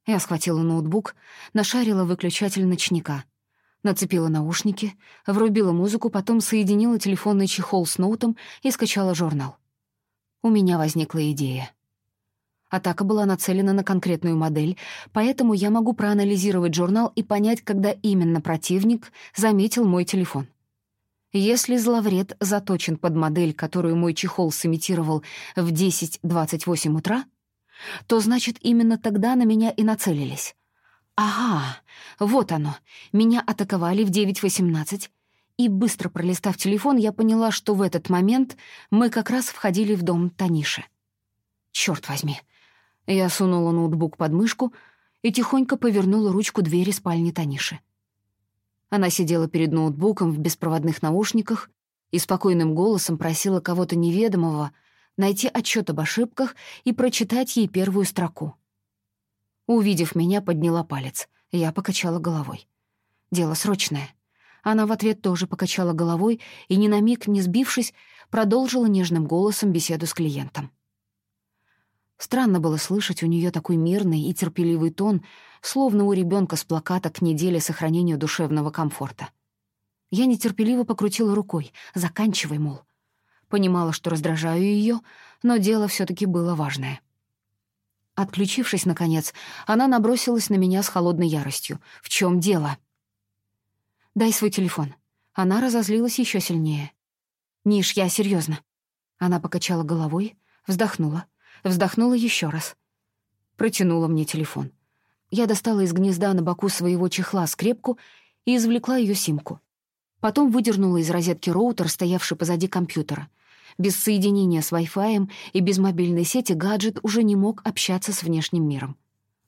Я схватила ноутбук, нашарила выключатель ночника, нацепила наушники, врубила музыку, потом соединила телефонный чехол с ноутом и скачала журнал. У меня возникла идея. Атака была нацелена на конкретную модель, поэтому я могу проанализировать журнал и понять, когда именно противник заметил мой телефон. Если зловред заточен под модель, которую мой чехол сымитировал в 10.28 утра, то значит именно тогда на меня и нацелились. Ага, вот оно. Меня атаковали в 9.18, и, быстро пролистав телефон, я поняла, что в этот момент мы как раз входили в дом Таниши. Черт возьми. Я сунула ноутбук под мышку и тихонько повернула ручку двери спальни Таниши. Она сидела перед ноутбуком в беспроводных наушниках и спокойным голосом просила кого-то неведомого найти отчет об ошибках и прочитать ей первую строку. Увидев меня, подняла палец. Я покачала головой. Дело срочное. Она в ответ тоже покачала головой и, ни на миг не сбившись, продолжила нежным голосом беседу с клиентом. Странно было слышать у нее такой мирный и терпеливый тон, словно у ребенка с плаката к неделе сохранения душевного комфорта. Я нетерпеливо покрутила рукой, заканчивай, мол. Понимала, что раздражаю ее, но дело все таки было важное. Отключившись, наконец, она набросилась на меня с холодной яростью. «В чем дело?» «Дай свой телефон». Она разозлилась еще сильнее. «Ниш, я серьезно. Она покачала головой, вздохнула, вздохнула еще раз. Протянула мне телефон. Я достала из гнезда на боку своего чехла скрепку и извлекла ее симку. Потом выдернула из розетки роутер, стоявший позади компьютера. Без соединения с Wi-Fi и без мобильной сети гаджет уже не мог общаться с внешним миром.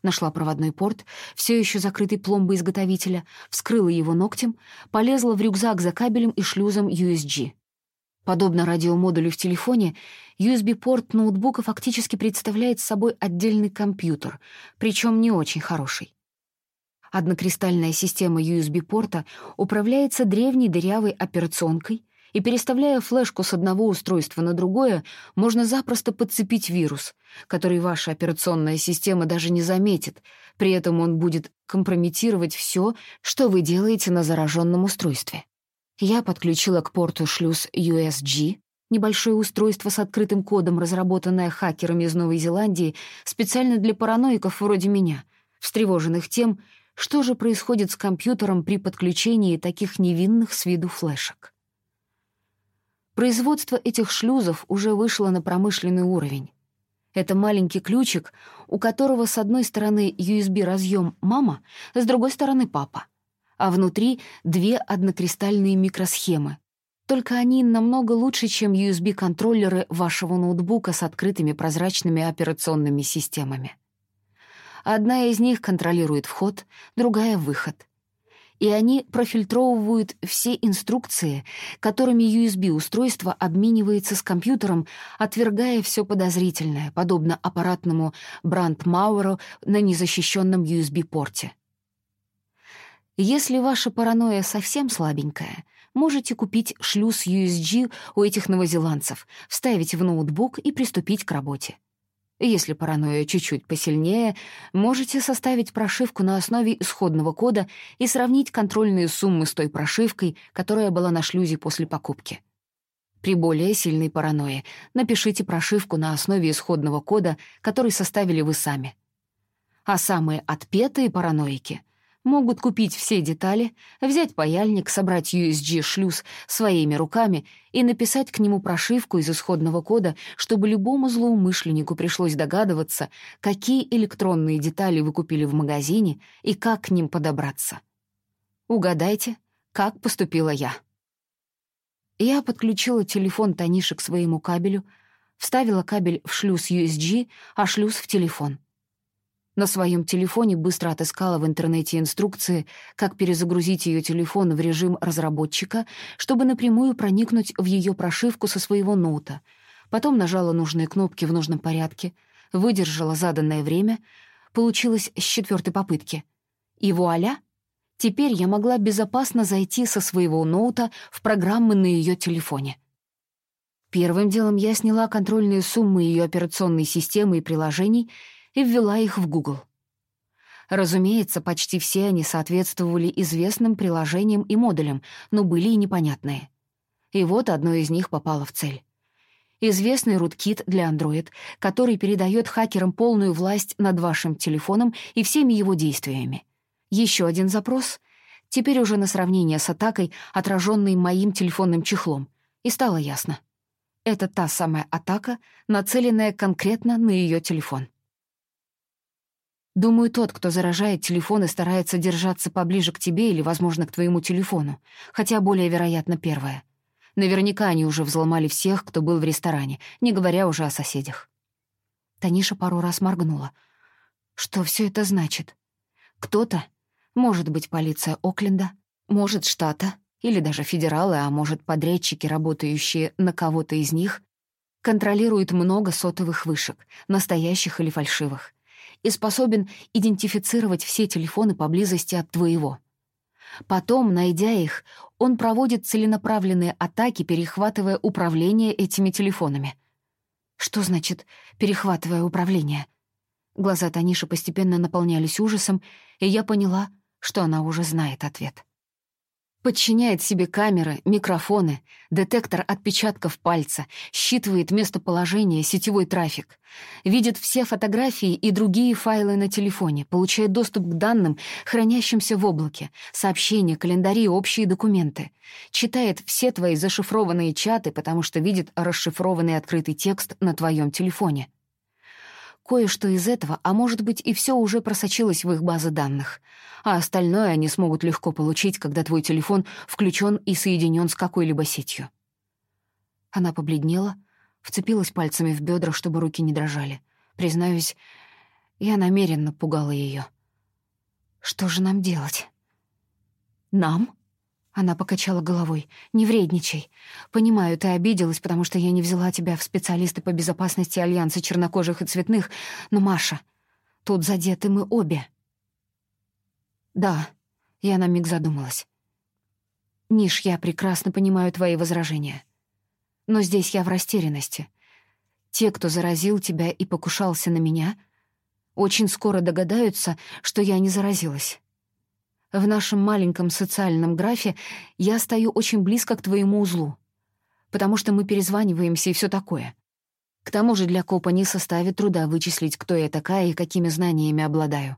Нашла проводной порт, все еще закрытый пломбой изготовителя, вскрыла его ногтем, полезла в рюкзак за кабелем и шлюзом USG. Подобно радиомодулю в телефоне, USB-порт ноутбука фактически представляет собой отдельный компьютер, причем не очень хороший. Однокристальная система USB-порта управляется древней дырявой операционкой, и, переставляя флешку с одного устройства на другое, можно запросто подцепить вирус, который ваша операционная система даже не заметит, при этом он будет компрометировать все, что вы делаете на зараженном устройстве. Я подключила к порту шлюз USG, небольшое устройство с открытым кодом, разработанное хакерами из Новой Зеландии специально для параноиков вроде меня, встревоженных тем, что же происходит с компьютером при подключении таких невинных с виду флешек. Производство этих шлюзов уже вышло на промышленный уровень. Это маленький ключик, у которого с одной стороны USB-разъем «мама», с другой стороны «папа» а внутри две однокристальные микросхемы. Только они намного лучше, чем USB-контроллеры вашего ноутбука с открытыми прозрачными операционными системами. Одна из них контролирует вход, другая — выход. И они профильтровывают все инструкции, которыми USB-устройство обменивается с компьютером, отвергая все подозрительное, подобно аппаратному брандмауэру на незащищенном USB-порте. Если ваша паранойя совсем слабенькая, можете купить шлюз USG у этих новозеландцев, вставить в ноутбук и приступить к работе. Если паранойя чуть-чуть посильнее, можете составить прошивку на основе исходного кода и сравнить контрольные суммы с той прошивкой, которая была на шлюзе после покупки. При более сильной паранойе напишите прошивку на основе исходного кода, который составили вы сами. А самые отпетые параноики — могут купить все детали, взять паяльник, собрать USG-шлюз своими руками и написать к нему прошивку из исходного кода, чтобы любому злоумышленнику пришлось догадываться, какие электронные детали вы купили в магазине и как к ним подобраться. Угадайте, как поступила я. Я подключила телефон Таниши к своему кабелю, вставила кабель в шлюз USG, а шлюз в телефон — на своем телефоне быстро отыскала в интернете инструкции, как перезагрузить ее телефон в режим разработчика, чтобы напрямую проникнуть в ее прошивку со своего ноута. Потом нажала нужные кнопки в нужном порядке, выдержала заданное время, получилось с четвертой попытки. И вуаля! Теперь я могла безопасно зайти со своего ноута в программы на ее телефоне. Первым делом я сняла контрольные суммы ее операционной системы и приложений — и ввела их в Google. Разумеется, почти все они соответствовали известным приложениям и модулям, но были и непонятные. И вот одно из них попало в цель. Известный rootkit для Android, который передает хакерам полную власть над вашим телефоном и всеми его действиями. Еще один запрос, теперь уже на сравнение с атакой, отраженной моим телефонным чехлом, и стало ясно. Это та самая атака, нацеленная конкретно на ее телефон. Думаю, тот, кто заражает телефон и старается держаться поближе к тебе или, возможно, к твоему телефону. Хотя более вероятно первое. Наверняка они уже взломали всех, кто был в ресторане, не говоря уже о соседях. Таниша пару раз моргнула. Что все это значит? Кто-то, может быть, полиция Окленда, может, штата, или даже федералы, а может, подрядчики, работающие на кого-то из них, контролирует много сотовых вышек, настоящих или фальшивых и способен идентифицировать все телефоны поблизости от твоего. Потом, найдя их, он проводит целенаправленные атаки, перехватывая управление этими телефонами. Что значит «перехватывая управление»? Глаза Таниши постепенно наполнялись ужасом, и я поняла, что она уже знает ответ. Подчиняет себе камеры, микрофоны, детектор отпечатков пальца, считывает местоположение, сетевой трафик. Видит все фотографии и другие файлы на телефоне, получает доступ к данным, хранящимся в облаке, сообщения, календари, общие документы. Читает все твои зашифрованные чаты, потому что видит расшифрованный открытый текст на твоем телефоне. Кое-что из этого, а может быть и все уже просочилось в их базы данных — а остальное они смогут легко получить, когда твой телефон включен и соединен с какой-либо сетью. Она побледнела, вцепилась пальцами в бедра, чтобы руки не дрожали. Признаюсь, я намеренно пугала ее. «Что же нам делать?» «Нам?» Она покачала головой. «Не вредничай. Понимаю, ты обиделась, потому что я не взяла тебя в специалисты по безопасности Альянса чернокожих и цветных, но, Маша, тут задеты мы обе». «Да», — я на миг задумалась. «Ниш, я прекрасно понимаю твои возражения. Но здесь я в растерянности. Те, кто заразил тебя и покушался на меня, очень скоро догадаются, что я не заразилась. В нашем маленьком социальном графе я стою очень близко к твоему узлу, потому что мы перезваниваемся и все такое. К тому же для копа не составит труда вычислить, кто я такая и какими знаниями обладаю.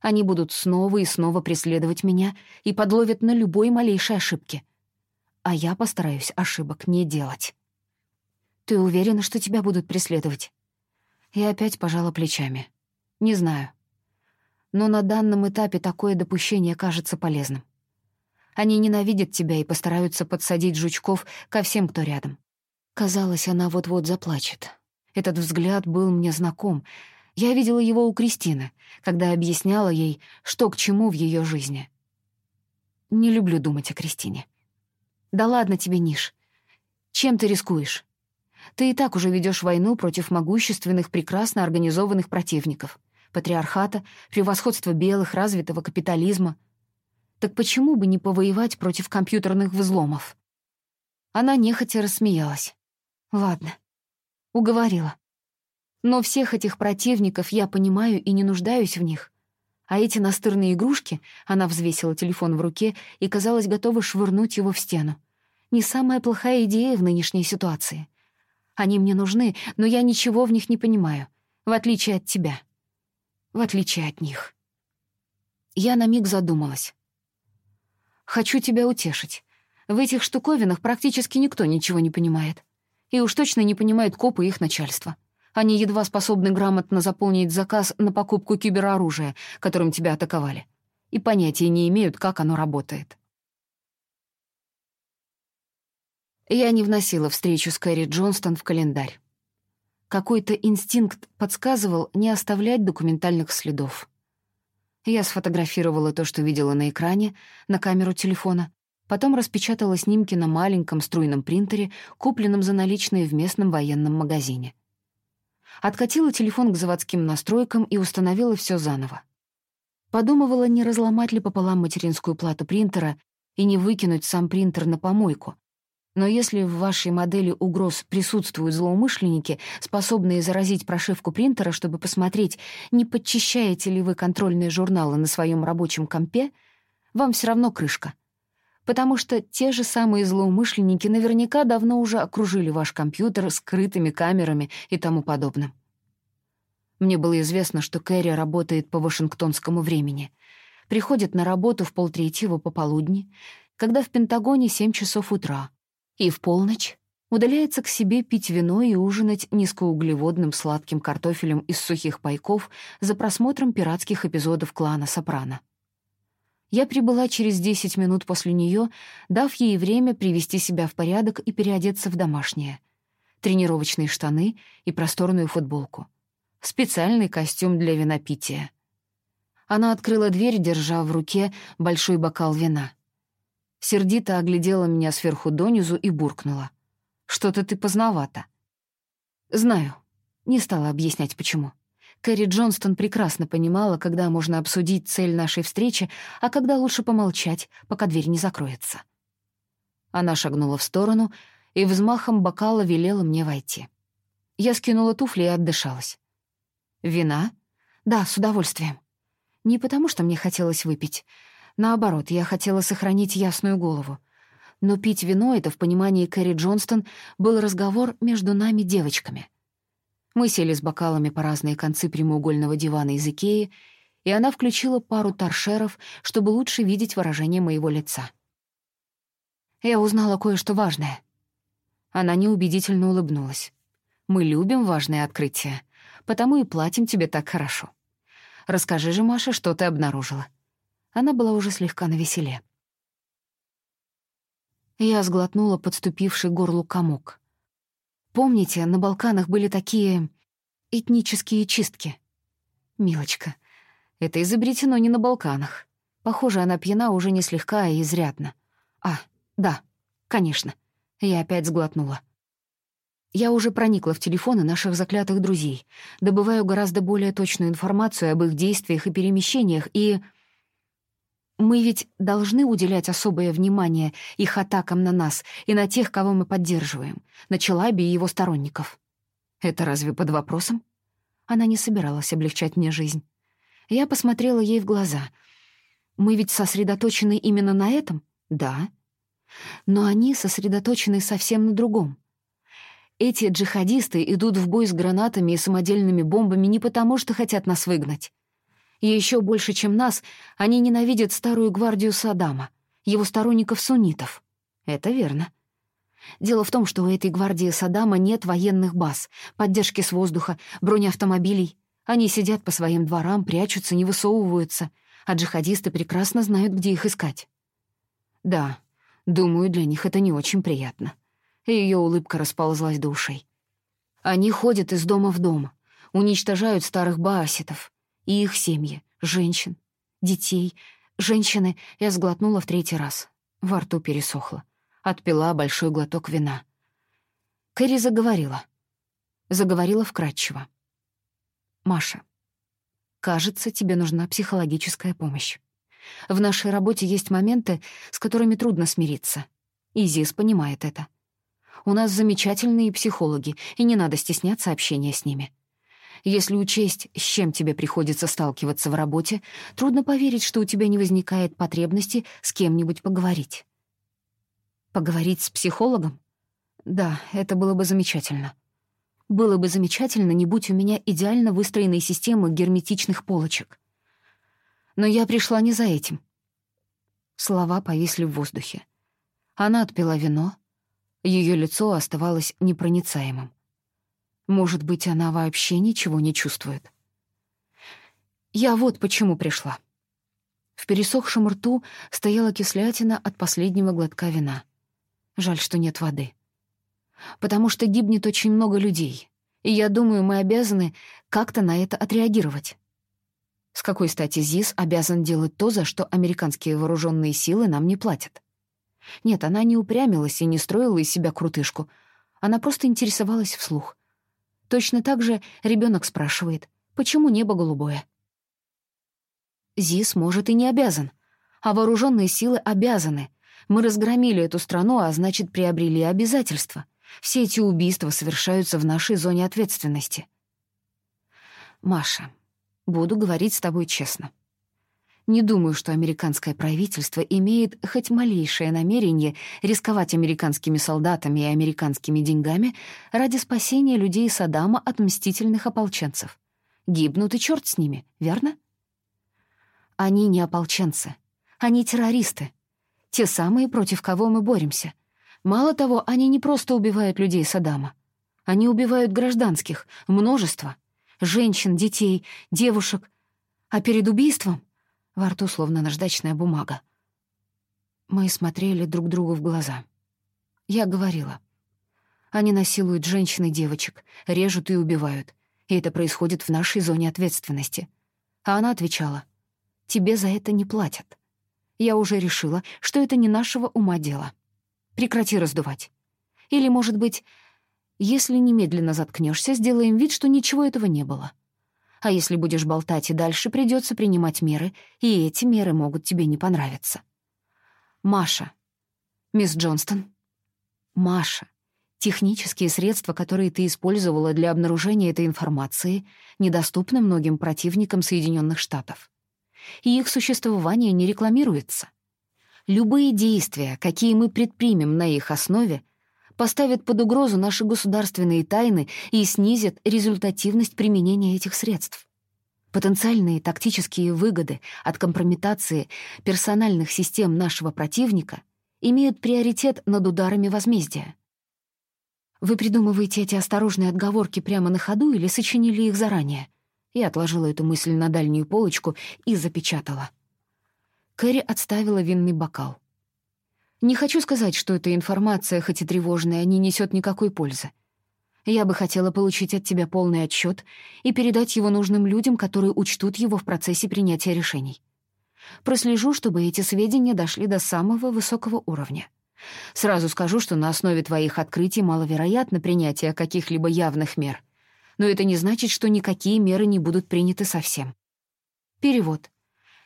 Они будут снова и снова преследовать меня и подловят на любой малейшей ошибке. А я постараюсь ошибок не делать. Ты уверена, что тебя будут преследовать? Я опять пожала плечами. Не знаю. Но на данном этапе такое допущение кажется полезным. Они ненавидят тебя и постараются подсадить жучков ко всем, кто рядом. Казалось, она вот-вот заплачет. Этот взгляд был мне знаком, я видела его у Кристины, когда объясняла ей, что к чему в ее жизни. Не люблю думать о Кристине. Да ладно тебе, Ниш. Чем ты рискуешь? Ты и так уже ведешь войну против могущественных, прекрасно организованных противников. Патриархата, превосходства белых, развитого капитализма. Так почему бы не повоевать против компьютерных взломов? Она нехотя рассмеялась. Ладно. Уговорила. Но всех этих противников я понимаю и не нуждаюсь в них. А эти настырные игрушки, она взвесила телефон в руке и, казалось, готова швырнуть его в стену. Не самая плохая идея в нынешней ситуации. Они мне нужны, но я ничего в них не понимаю, в отличие от тебя. В отличие от них. Я на миг задумалась. Хочу тебя утешить. В этих штуковинах практически никто ничего не понимает. И уж точно не понимают копы их начальство. Они едва способны грамотно заполнить заказ на покупку кибероружия, которым тебя атаковали, и понятия не имеют, как оно работает. Я не вносила встречу с Кэрри Джонстон в календарь. Какой-то инстинкт подсказывал не оставлять документальных следов. Я сфотографировала то, что видела на экране, на камеру телефона, потом распечатала снимки на маленьком струйном принтере, купленном за наличные в местном военном магазине. Откатила телефон к заводским настройкам и установила все заново. Подумывала, не разломать ли пополам материнскую плату принтера и не выкинуть сам принтер на помойку. Но если в вашей модели угроз присутствуют злоумышленники, способные заразить прошивку принтера, чтобы посмотреть, не подчищаете ли вы контрольные журналы на своем рабочем компе, вам все равно крышка — потому что те же самые злоумышленники наверняка давно уже окружили ваш компьютер скрытыми камерами и тому подобным. Мне было известно, что Кэрри работает по вашингтонскому времени. Приходит на работу в полтретьего пополудни, когда в Пентагоне семь часов утра, и в полночь удаляется к себе пить вино и ужинать низкоуглеводным сладким картофелем из сухих пайков за просмотром пиратских эпизодов клана Сопрано. Я прибыла через 10 минут после нее, дав ей время привести себя в порядок и переодеться в домашнее. Тренировочные штаны и просторную футболку. Специальный костюм для винопития. Она открыла дверь, держа в руке большой бокал вина. Сердито оглядела меня сверху донизу и буркнула. «Что-то ты поздновато». «Знаю». Не стала объяснять, почему. Кэрри Джонстон прекрасно понимала, когда можно обсудить цель нашей встречи, а когда лучше помолчать, пока дверь не закроется. Она шагнула в сторону и взмахом бокала велела мне войти. Я скинула туфли и отдышалась. «Вина?» «Да, с удовольствием». Не потому, что мне хотелось выпить. Наоборот, я хотела сохранить ясную голову. Но пить вино — это в понимании Кэрри Джонстон был разговор между нами девочками. Мы сели с бокалами по разные концы прямоугольного дивана из Икеи, и она включила пару торшеров, чтобы лучше видеть выражение моего лица. Я узнала кое-что важное. Она неубедительно улыбнулась. «Мы любим важные открытия, потому и платим тебе так хорошо. Расскажи же, Маша, что ты обнаружила». Она была уже слегка навеселе. Я сглотнула подступивший горлу комок. Помните, на Балканах были такие этнические чистки? Милочка, это изобретено не на Балканах. Похоже, она пьяна уже не слегка, а изрядно. А, да, конечно. Я опять сглотнула. Я уже проникла в телефоны наших заклятых друзей, добываю гораздо более точную информацию об их действиях и перемещениях, и... Мы ведь должны уделять особое внимание их атакам на нас и на тех, кого мы поддерживаем, на Челаби и его сторонников. Это разве под вопросом? Она не собиралась облегчать мне жизнь. Я посмотрела ей в глаза. Мы ведь сосредоточены именно на этом? Да. Но они сосредоточены совсем на другом. Эти джихадисты идут в бой с гранатами и самодельными бомбами не потому, что хотят нас выгнать. И еще больше, чем нас, они ненавидят старую гвардию Саддама, его сторонников-суннитов. Это верно. Дело в том, что у этой гвардии Саддама нет военных баз, поддержки с воздуха, бронеавтомобилей. Они сидят по своим дворам, прячутся, не высовываются, а джихадисты прекрасно знают, где их искать. Да, думаю, для них это не очень приятно. Ее улыбка расползлась до ушей. Они ходят из дома в дом, уничтожают старых бааситов, и их семьи, женщин, детей. Женщины я сглотнула в третий раз. Во рту пересохло. Отпила большой глоток вина. Кэрри заговорила. Заговорила вкратчиво. «Маша, кажется, тебе нужна психологическая помощь. В нашей работе есть моменты, с которыми трудно смириться. И ЗИС понимает это. У нас замечательные психологи, и не надо стесняться общения с ними. Если учесть, с чем тебе приходится сталкиваться в работе, трудно поверить, что у тебя не возникает потребности с кем-нибудь поговорить. Поговорить с психологом? Да, это было бы замечательно. Было бы замечательно, не будь у меня идеально выстроенной системы герметичных полочек. Но я пришла не за этим. Слова повисли в воздухе. Она отпила вино. Ее лицо оставалось непроницаемым. Может быть, она вообще ничего не чувствует. Я вот почему пришла. В пересохшем рту стояла кислятина от последнего глотка вина. Жаль, что нет воды. Потому что гибнет очень много людей, и я думаю, мы обязаны как-то на это отреагировать. С какой стати ЗИС обязан делать то, за что американские вооруженные силы нам не платят? Нет, она не упрямилась и не строила из себя крутышку. Она просто интересовалась вслух. Точно так же ребенок спрашивает, почему небо голубое? ЗИС, может, и не обязан, а вооруженные силы обязаны. Мы разгромили эту страну, а значит, приобрели обязательства. Все эти убийства совершаются в нашей зоне ответственности. Маша, буду говорить с тобой честно. Не думаю, что американское правительство имеет хоть малейшее намерение рисковать американскими солдатами и американскими деньгами ради спасения людей Саддама от мстительных ополченцев. Гибнут и черт с ними, верно? Они не ополченцы. Они террористы. Те самые, против кого мы боремся. Мало того, они не просто убивают людей Саддама. Они убивают гражданских, множество. Женщин, детей, девушек. А перед убийством во рту словно наждачная бумага. Мы смотрели друг другу в глаза. Я говорила. Они насилуют женщин и девочек, режут и убивают. И это происходит в нашей зоне ответственности. А она отвечала. «Тебе за это не платят». Я уже решила, что это не нашего ума дело. Прекрати раздувать. Или, может быть, если немедленно заткнешься, сделаем вид, что ничего этого не было. А если будешь болтать и дальше, придется принимать меры, и эти меры могут тебе не понравиться. Маша. Мисс Джонстон. Маша. Технические средства, которые ты использовала для обнаружения этой информации, недоступны многим противникам Соединенных Штатов. И их существование не рекламируется. Любые действия, какие мы предпримем на их основе, поставят под угрозу наши государственные тайны и снизят результативность применения этих средств. Потенциальные тактические выгоды от компрометации персональных систем нашего противника имеют приоритет над ударами возмездия. Вы придумываете эти осторожные отговорки прямо на ходу или сочинили их заранее? Я отложила эту мысль на дальнюю полочку и запечатала. Кэрри отставила винный бокал. Не хочу сказать, что эта информация, хоть и тревожная, не несет никакой пользы. Я бы хотела получить от тебя полный отчет и передать его нужным людям, которые учтут его в процессе принятия решений. Прослежу, чтобы эти сведения дошли до самого высокого уровня. Сразу скажу, что на основе твоих открытий маловероятно принятие каких-либо явных мер. Но это не значит, что никакие меры не будут приняты совсем. Перевод.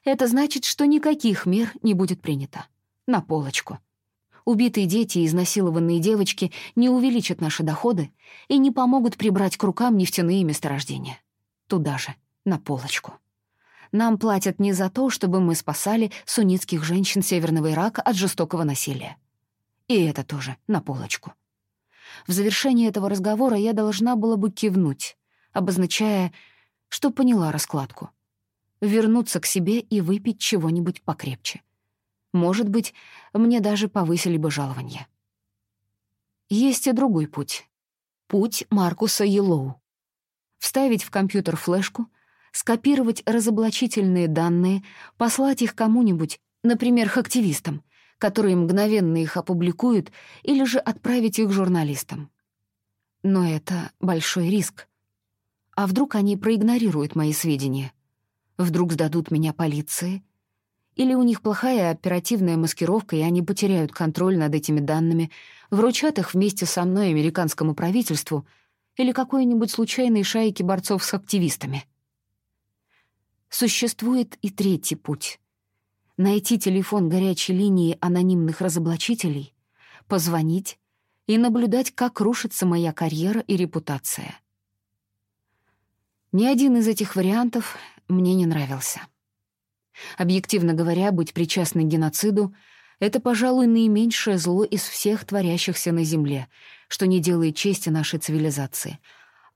Это значит, что никаких мер не будет принято. На полочку. Убитые дети и изнасилованные девочки не увеличат наши доходы и не помогут прибрать к рукам нефтяные месторождения. Туда же, на полочку. Нам платят не за то, чтобы мы спасали суннитских женщин Северного Ирака от жестокого насилия. И это тоже на полочку. В завершении этого разговора я должна была бы кивнуть, обозначая, что поняла раскладку. Вернуться к себе и выпить чего-нибудь покрепче. Может быть, мне даже повысили бы жалование. Есть и другой путь. Путь Маркуса Елоу. Вставить в компьютер флешку, скопировать разоблачительные данные, послать их кому-нибудь, например, активистам, которые мгновенно их опубликуют, или же отправить их журналистам. Но это большой риск. А вдруг они проигнорируют мои сведения? Вдруг сдадут меня полиции? Или у них плохая оперативная маскировка, и они потеряют контроль над этими данными, вручат их вместе со мной американскому правительству или какой-нибудь случайной шайке борцов с активистами? Существует и третий путь найти телефон горячей линии анонимных разоблачителей, позвонить и наблюдать, как рушится моя карьера и репутация. Ни один из этих вариантов мне не нравился. Объективно говоря, быть причастной к геноциду — это, пожалуй, наименьшее зло из всех творящихся на Земле, что не делает чести нашей цивилизации.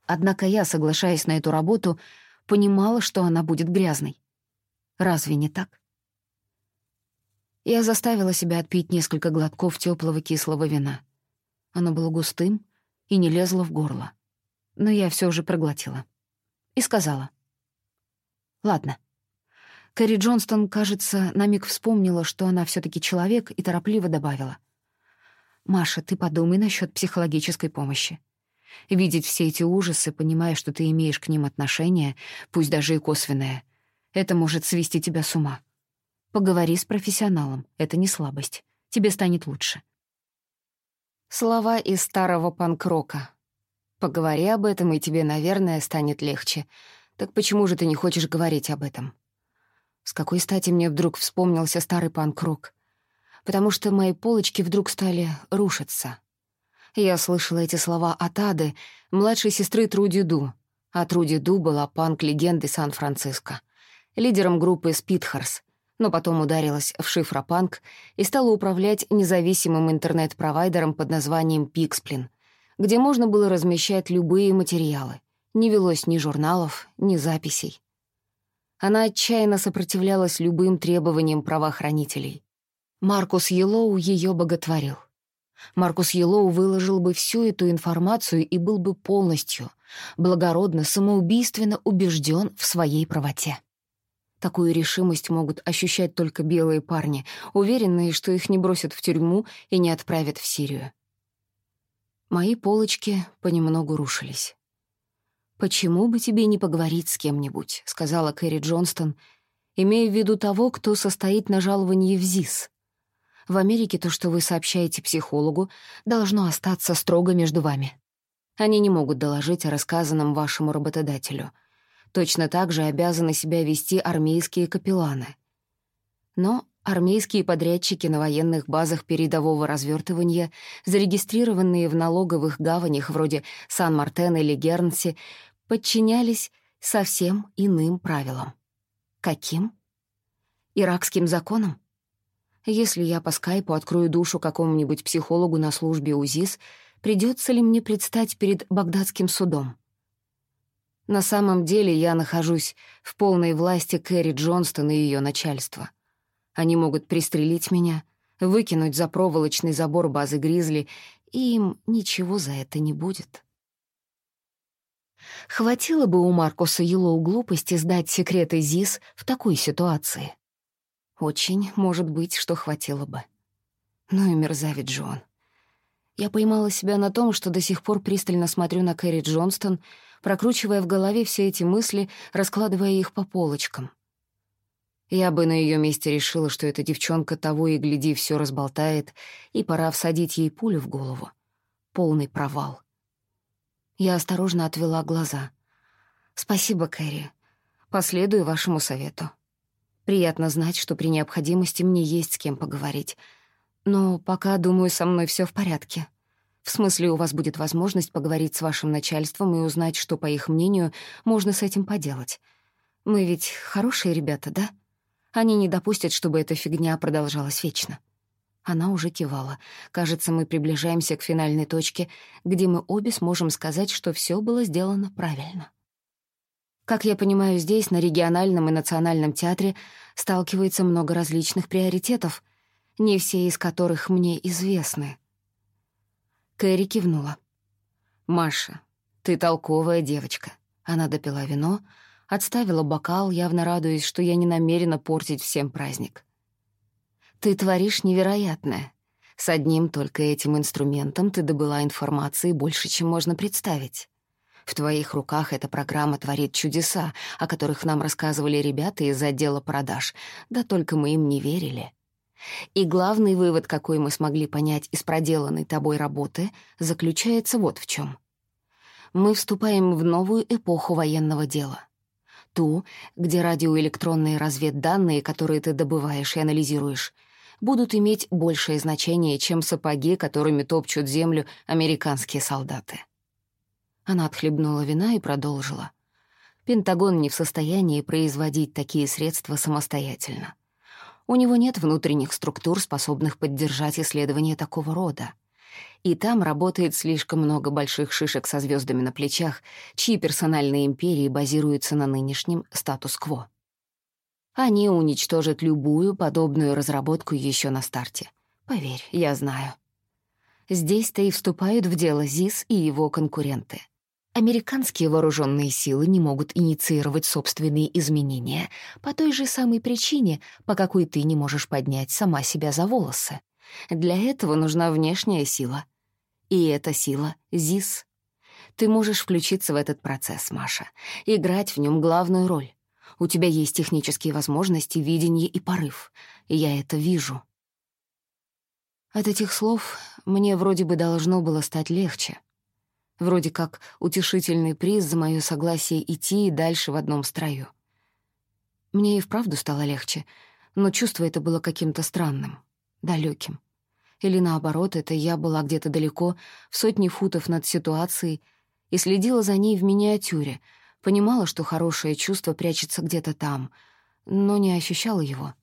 Однако я, соглашаясь на эту работу, понимала, что она будет грязной. Разве не так? Я заставила себя отпить несколько глотков теплого кислого вина. Оно было густым и не лезло в горло. Но я все же проглотила. И сказала. «Ладно». Кэрри Джонстон, кажется, на миг вспомнила, что она все таки человек, и торопливо добавила. «Маша, ты подумай насчет психологической помощи. Видеть все эти ужасы, понимая, что ты имеешь к ним отношение, пусть даже и косвенное, это может свести тебя с ума. Поговори с профессионалом, это не слабость. Тебе станет лучше. Слова из старого панк-рока. Поговори об этом, и тебе, наверное, станет легче. Так почему же ты не хочешь говорить об этом? С какой стати мне вдруг вспомнился старый панк-рок? Потому что мои полочки вдруг стали рушиться. Я слышала эти слова от Ады, младшей сестры Труди Ду. А Труди Ду была панк-легендой Сан-Франциско. Лидером группы «Спитхарс», но потом ударилась в шифропанк и стала управлять независимым интернет-провайдером под названием Pixplin, где можно было размещать любые материалы. Не велось ни журналов, ни записей. Она отчаянно сопротивлялась любым требованиям правоохранителей. Маркус Йеллоу ее боготворил. Маркус Йеллоу выложил бы всю эту информацию и был бы полностью, благородно, самоубийственно убежден в своей правоте. Такую решимость могут ощущать только белые парни, уверенные, что их не бросят в тюрьму и не отправят в Сирию. Мои полочки понемногу рушились. «Почему бы тебе не поговорить с кем-нибудь?» — сказала Кэрри Джонстон, имея в виду того, кто состоит на жаловании в ЗИС. В Америке то, что вы сообщаете психологу, должно остаться строго между вами. Они не могут доложить о рассказанном вашему работодателю. Точно так же обязаны себя вести армейские капелланы. Но армейские подрядчики на военных базах передового развертывания, зарегистрированные в налоговых гаванях вроде Сан-Мартен или Гернси, подчинялись совсем иным правилам. Каким? Иракским законам? Если я по скайпу открою душу какому-нибудь психологу на службе УЗИС, придется ли мне предстать перед багдадским судом? На самом деле я нахожусь в полной власти Кэрри Джонстон и ее начальства. Они могут пристрелить меня, выкинуть за проволочный забор базы Гризли, и им ничего за это не будет. Хватило бы у Маркуса Юлоу глупости сдать секреты ЗИС в такой ситуации. Очень, может быть, что хватило бы. Ну и мерзавец Джон. Я поймала себя на том, что до сих пор пристально смотрю на Кэрри Джонстон, прокручивая в голове все эти мысли, раскладывая их по полочкам. Я бы на ее месте решила, что эта девчонка того и гляди все разболтает, и пора всадить ей пулю в голову. Полный провал. Я осторожно отвела глаза. «Спасибо, Кэрри. Последую вашему совету». Приятно знать, что при необходимости мне есть с кем поговорить. Но пока, думаю, со мной все в порядке. В смысле, у вас будет возможность поговорить с вашим начальством и узнать, что, по их мнению, можно с этим поделать. Мы ведь хорошие ребята, да? Они не допустят, чтобы эта фигня продолжалась вечно. Она уже кивала. Кажется, мы приближаемся к финальной точке, где мы обе сможем сказать, что все было сделано правильно. Как я понимаю, здесь, на региональном и национальном театре, сталкивается много различных приоритетов, не все из которых мне известны. Кэрри кивнула. «Маша, ты толковая девочка». Она допила вино, отставила бокал, явно радуясь, что я не намерена портить всем праздник. «Ты творишь невероятное. С одним только этим инструментом ты добыла информации больше, чем можно представить. В твоих руках эта программа творит чудеса, о которых нам рассказывали ребята из отдела продаж, да только мы им не верили. И главный вывод, какой мы смогли понять из проделанной тобой работы, заключается вот в чем. Мы вступаем в новую эпоху военного дела. Ту, где радиоэлектронные разведданные, которые ты добываешь и анализируешь, будут иметь большее значение, чем сапоги, которыми топчут землю американские солдаты. Она отхлебнула вина и продолжила. Пентагон не в состоянии производить такие средства самостоятельно. У него нет внутренних структур, способных поддержать исследования такого рода. И там работает слишком много больших шишек со звездами на плечах, чьи персональные империи базируются на нынешнем статус-кво. Они уничтожат любую подобную разработку еще на старте. Поверь, я знаю. Здесь-то и вступают в дело ЗИС и его конкуренты. Американские вооруженные силы не могут инициировать собственные изменения по той же самой причине, по какой ты не можешь поднять сама себя за волосы. Для этого нужна внешняя сила. И эта сила — ЗИС. Ты можешь включиться в этот процесс, Маша, играть в нем главную роль. У тебя есть технические возможности, видение и порыв. И я это вижу. От этих слов мне вроде бы должно было стать легче — Вроде как утешительный приз за мое согласие идти дальше в одном строю. Мне и вправду стало легче, но чувство это было каким-то странным, далеким. Или наоборот, это я была где-то далеко, в сотни футов над ситуацией, и следила за ней в миниатюре, понимала, что хорошее чувство прячется где-то там, но не ощущала его.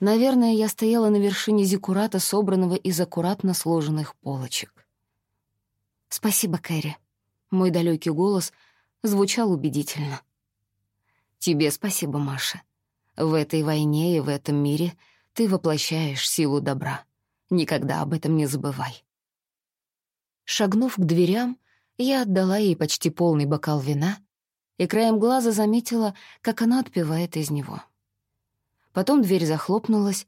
Наверное, я стояла на вершине зиккурата, собранного из аккуратно сложенных полочек. «Спасибо, Кэрри». Мой далекий голос звучал убедительно. «Тебе спасибо, Маша. В этой войне и в этом мире ты воплощаешь силу добра. Никогда об этом не забывай». Шагнув к дверям, я отдала ей почти полный бокал вина и краем глаза заметила, как она отпивает из него. Потом дверь захлопнулась,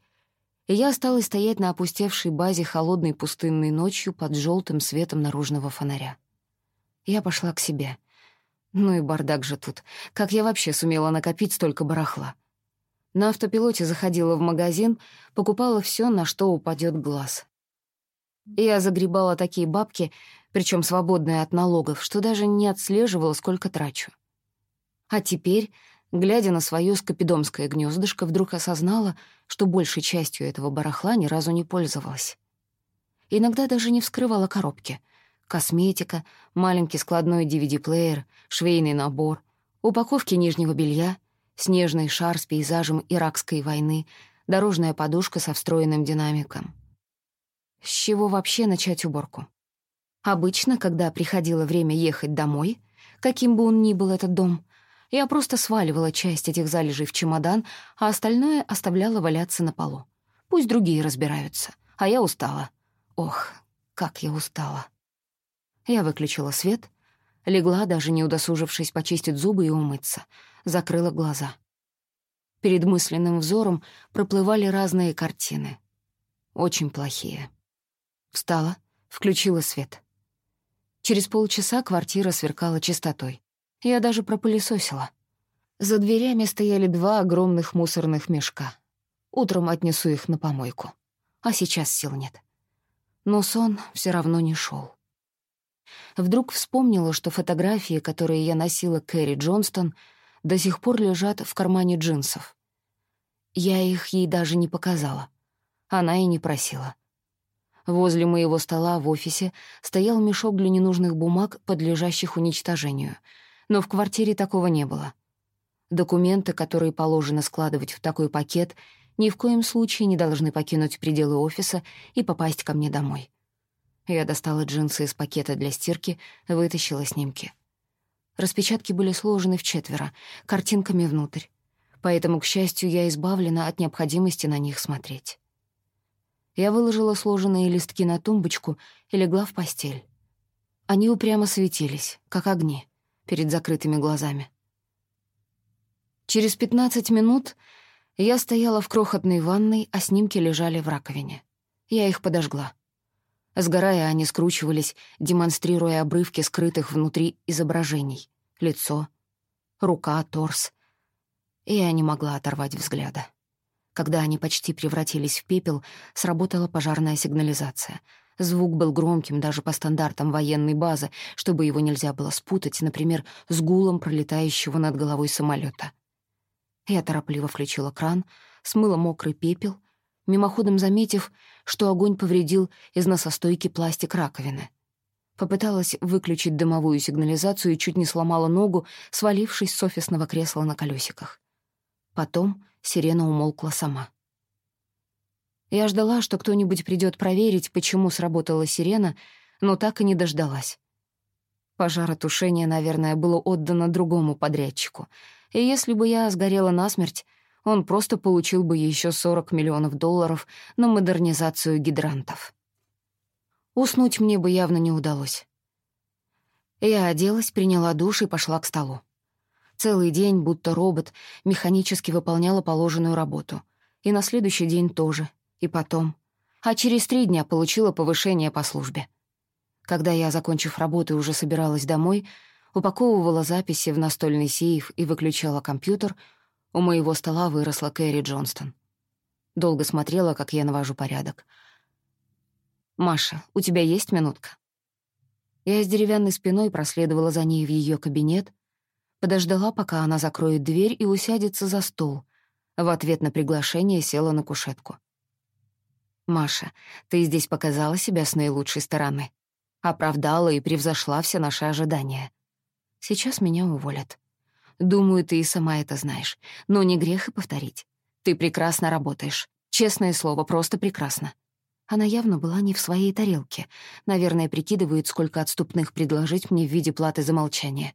и я осталась стоять на опустевшей базе холодной пустынной ночью под желтым светом наружного фонаря. Я пошла к себе. Ну и бардак же тут. Как я вообще сумела накопить столько барахла? На автопилоте заходила в магазин, покупала все, на что упадет глаз. Я загребала такие бабки, причем свободные от налогов, что даже не отслеживала, сколько трачу. А теперь Глядя на свое скопидомское гнездышко, вдруг осознала, что большей частью этого барахла ни разу не пользовалась. Иногда даже не вскрывала коробки. Косметика, маленький складной DVD-плеер, швейный набор, упаковки нижнего белья, снежный шар с пейзажем иракской войны, дорожная подушка со встроенным динамиком. С чего вообще начать уборку? Обычно, когда приходило время ехать домой, каким бы он ни был этот дом, я просто сваливала часть этих залежей в чемодан, а остальное оставляла валяться на полу. Пусть другие разбираются. А я устала. Ох, как я устала. Я выключила свет, легла, даже не удосужившись почистить зубы и умыться, закрыла глаза. Перед мысленным взором проплывали разные картины. Очень плохие. Встала, включила свет. Через полчаса квартира сверкала чистотой. Я даже пропылесосила. За дверями стояли два огромных мусорных мешка. Утром отнесу их на помойку. А сейчас сил нет. Но сон все равно не шел. Вдруг вспомнила, что фотографии, которые я носила Кэрри Джонстон, до сих пор лежат в кармане джинсов. Я их ей даже не показала. Она и не просила. Возле моего стола в офисе стоял мешок для ненужных бумаг, подлежащих уничтожению — но в квартире такого не было. Документы, которые положено складывать в такой пакет, ни в коем случае не должны покинуть пределы офиса и попасть ко мне домой. Я достала джинсы из пакета для стирки, вытащила снимки. Распечатки были сложены в четверо, картинками внутрь. Поэтому, к счастью, я избавлена от необходимости на них смотреть. Я выложила сложенные листки на тумбочку и легла в постель. Они упрямо светились, как огни перед закрытыми глазами. Через пятнадцать минут я стояла в крохотной ванной, а снимки лежали в раковине. Я их подожгла. Сгорая, они скручивались, демонстрируя обрывки скрытых внутри изображений. Лицо, рука, торс. И я не могла оторвать взгляда. Когда они почти превратились в пепел, сработала пожарная сигнализация — Звук был громким даже по стандартам военной базы, чтобы его нельзя было спутать, например, с гулом пролетающего над головой самолета. Я торопливо включила кран, смыла мокрый пепел, мимоходом заметив, что огонь повредил из носостойки пластик раковины. Попыталась выключить дымовую сигнализацию и чуть не сломала ногу, свалившись с офисного кресла на колесиках. Потом сирена умолкла сама. Я ждала, что кто-нибудь придет проверить, почему сработала сирена, но так и не дождалась. Пожаротушение, наверное, было отдано другому подрядчику. И если бы я сгорела насмерть, он просто получил бы еще 40 миллионов долларов на модернизацию гидрантов. Уснуть мне бы явно не удалось. Я оделась, приняла душ и пошла к столу. Целый день, будто робот, механически выполняла положенную работу. И на следующий день тоже — и потом. А через три дня получила повышение по службе. Когда я, закончив работу, уже собиралась домой, упаковывала записи в настольный сейф и выключала компьютер, у моего стола выросла Кэрри Джонстон. Долго смотрела, как я навожу порядок. «Маша, у тебя есть минутка?» Я с деревянной спиной проследовала за ней в ее кабинет, подождала, пока она закроет дверь и усядется за стол. В ответ на приглашение села на кушетку. «Маша, ты здесь показала себя с наилучшей стороны. Оправдала и превзошла все наши ожидания. Сейчас меня уволят. Думаю, ты и сама это знаешь. Но не грех и повторить. Ты прекрасно работаешь. Честное слово, просто прекрасно». Она явно была не в своей тарелке. Наверное, прикидывает, сколько отступных предложить мне в виде платы за молчание.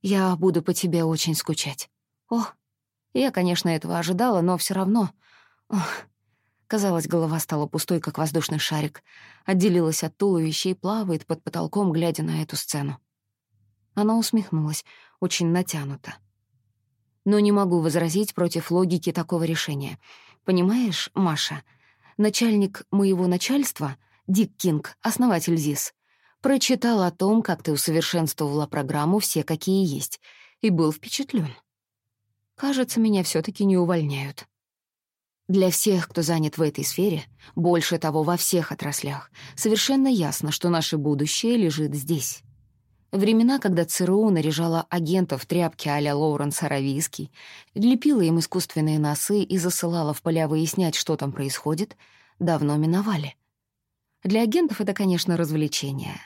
«Я буду по тебе очень скучать». «О, я, конечно, этого ожидала, но все равно...» Ох, Казалось, голова стала пустой, как воздушный шарик, отделилась от туловища и плавает под потолком, глядя на эту сцену. Она усмехнулась, очень натянуто. Но не могу возразить против логики такого решения. Понимаешь, Маша, начальник моего начальства, Дик Кинг, основатель ЗИС, прочитал о том, как ты усовершенствовала программу «Все, какие есть», и был впечатлен. Кажется, меня все таки не увольняют. Для всех, кто занят в этой сфере, больше того во всех отраслях, совершенно ясно, что наше будущее лежит здесь. Времена, когда ЦРУ наряжала агентов тряпки а-ля Лоуренс Аравийский, лепила им искусственные носы и засылала в поля выяснять, что там происходит, давно миновали. Для агентов это, конечно, развлечение.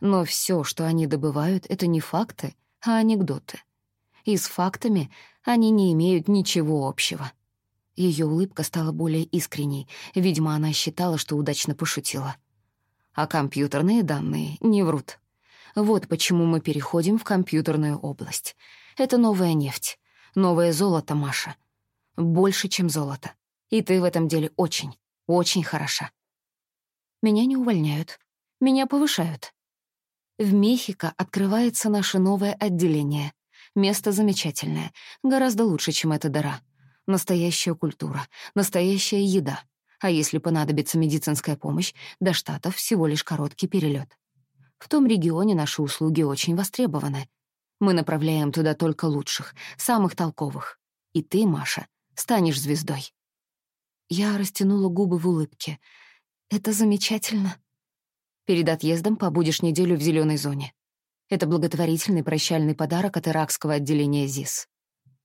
Но все, что они добывают, — это не факты, а анекдоты. И с фактами они не имеют ничего общего. Ее улыбка стала более искренней. Видимо, она считала, что удачно пошутила. А компьютерные данные не врут. Вот почему мы переходим в компьютерную область. Это новая нефть. Новое золото, Маша. Больше, чем золото. И ты в этом деле очень, очень хороша. Меня не увольняют. Меня повышают. В Мехико открывается наше новое отделение. Место замечательное. Гораздо лучше, чем эта дыра. Настоящая культура, настоящая еда. А если понадобится медицинская помощь, до Штатов всего лишь короткий перелет. В том регионе наши услуги очень востребованы. Мы направляем туда только лучших, самых толковых. И ты, Маша, станешь звездой. Я растянула губы в улыбке. Это замечательно. Перед отъездом побудешь неделю в зеленой зоне. Это благотворительный прощальный подарок от иракского отделения ЗИС.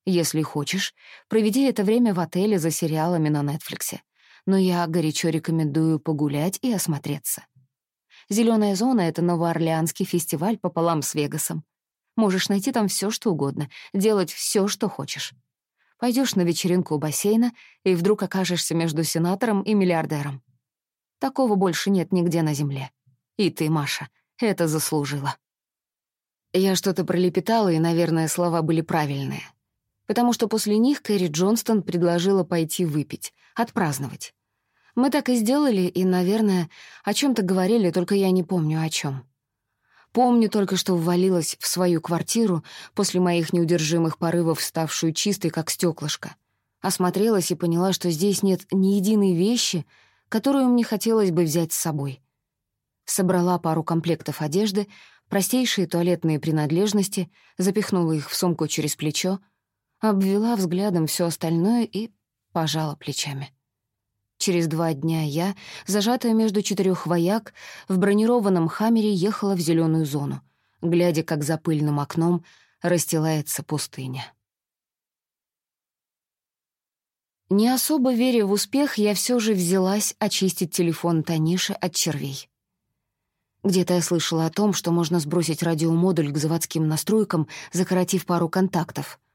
Если хочешь, проведи это время в отеле за сериалами на Нетфликсе. Но я горячо рекомендую погулять и осмотреться. Зеленая зона — это новоорлеанский фестиваль пополам с Вегасом. Можешь найти там все, что угодно, делать все, что хочешь. Пойдешь на вечеринку у бассейна и вдруг окажешься между сенатором и миллиардером. Такого больше нет нигде на земле. И ты, Маша, это заслужила. Я что-то пролепетала, и, наверное, слова были правильные потому что после них Кэрри Джонстон предложила пойти выпить, отпраздновать. Мы так и сделали, и, наверное, о чем то говорили, только я не помню о чем. Помню только, что ввалилась в свою квартиру после моих неудержимых порывов, ставшую чистой, как стеклышко. Осмотрелась и поняла, что здесь нет ни единой вещи, которую мне хотелось бы взять с собой. Собрала пару комплектов одежды, простейшие туалетные принадлежности, запихнула их в сумку через плечо — обвела взглядом все остальное и пожала плечами. Через два дня я, зажатая между четырех вояк, в бронированном хаммере ехала в зеленую зону, глядя, как за пыльным окном расстилается пустыня. Не особо веря в успех, я все же взялась очистить телефон Таниши от червей. Где-то я слышала о том, что можно сбросить радиомодуль к заводским настройкам, закоротив пару контактов —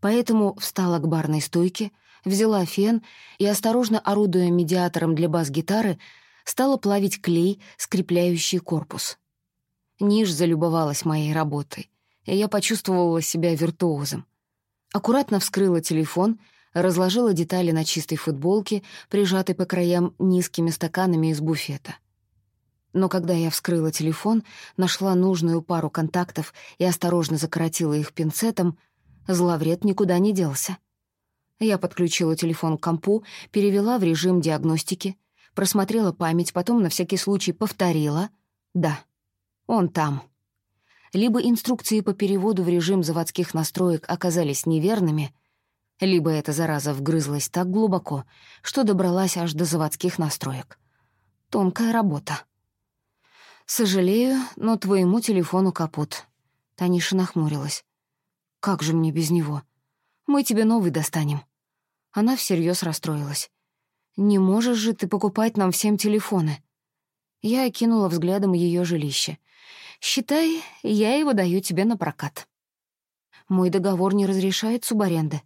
Поэтому встала к барной стойке, взяла фен и, осторожно орудуя медиатором для бас-гитары, стала плавить клей, скрепляющий корпус. Ниш залюбовалась моей работой, и я почувствовала себя виртуозом. Аккуратно вскрыла телефон, разложила детали на чистой футболке, прижатой по краям низкими стаканами из буфета. Но когда я вскрыла телефон, нашла нужную пару контактов и осторожно закоротила их пинцетом — Зловред никуда не делся. Я подключила телефон к компу, перевела в режим диагностики, просмотрела память, потом на всякий случай повторила. Да, он там. Либо инструкции по переводу в режим заводских настроек оказались неверными, либо эта зараза вгрызлась так глубоко, что добралась аж до заводских настроек. Тонкая работа. «Сожалею, но твоему телефону капут». Таниша нахмурилась. «Как же мне без него? Мы тебе новый достанем». Она всерьез расстроилась. «Не можешь же ты покупать нам всем телефоны?» Я окинула взглядом ее жилище. «Считай, я его даю тебе на прокат». Мой договор не разрешает субаренды.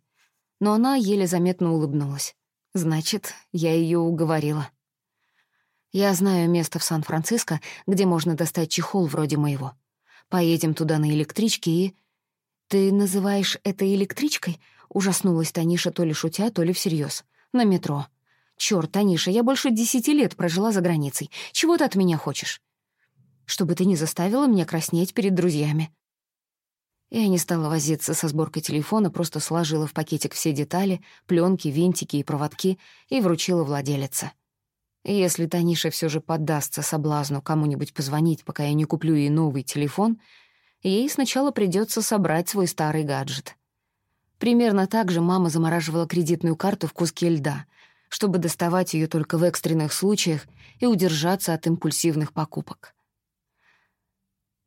Но она еле заметно улыбнулась. Значит, я ее уговорила. Я знаю место в Сан-Франциско, где можно достать чехол вроде моего. Поедем туда на электричке и... «Ты называешь это электричкой?» — ужаснулась Таниша то ли шутя, то ли всерьез. «На метро. Чёрт, Таниша, я больше десяти лет прожила за границей. Чего ты от меня хочешь? Чтобы ты не заставила меня краснеть перед друзьями. Я не стала возиться со сборкой телефона, просто сложила в пакетик все детали, пленки, винтики и проводки и вручила владелице. Если Таниша все же поддастся соблазну кому-нибудь позвонить, пока я не куплю ей новый телефон, ей сначала придется собрать свой старый гаджет. Примерно так же мама замораживала кредитную карту в куске льда, чтобы доставать ее только в экстренных случаях и удержаться от импульсивных покупок.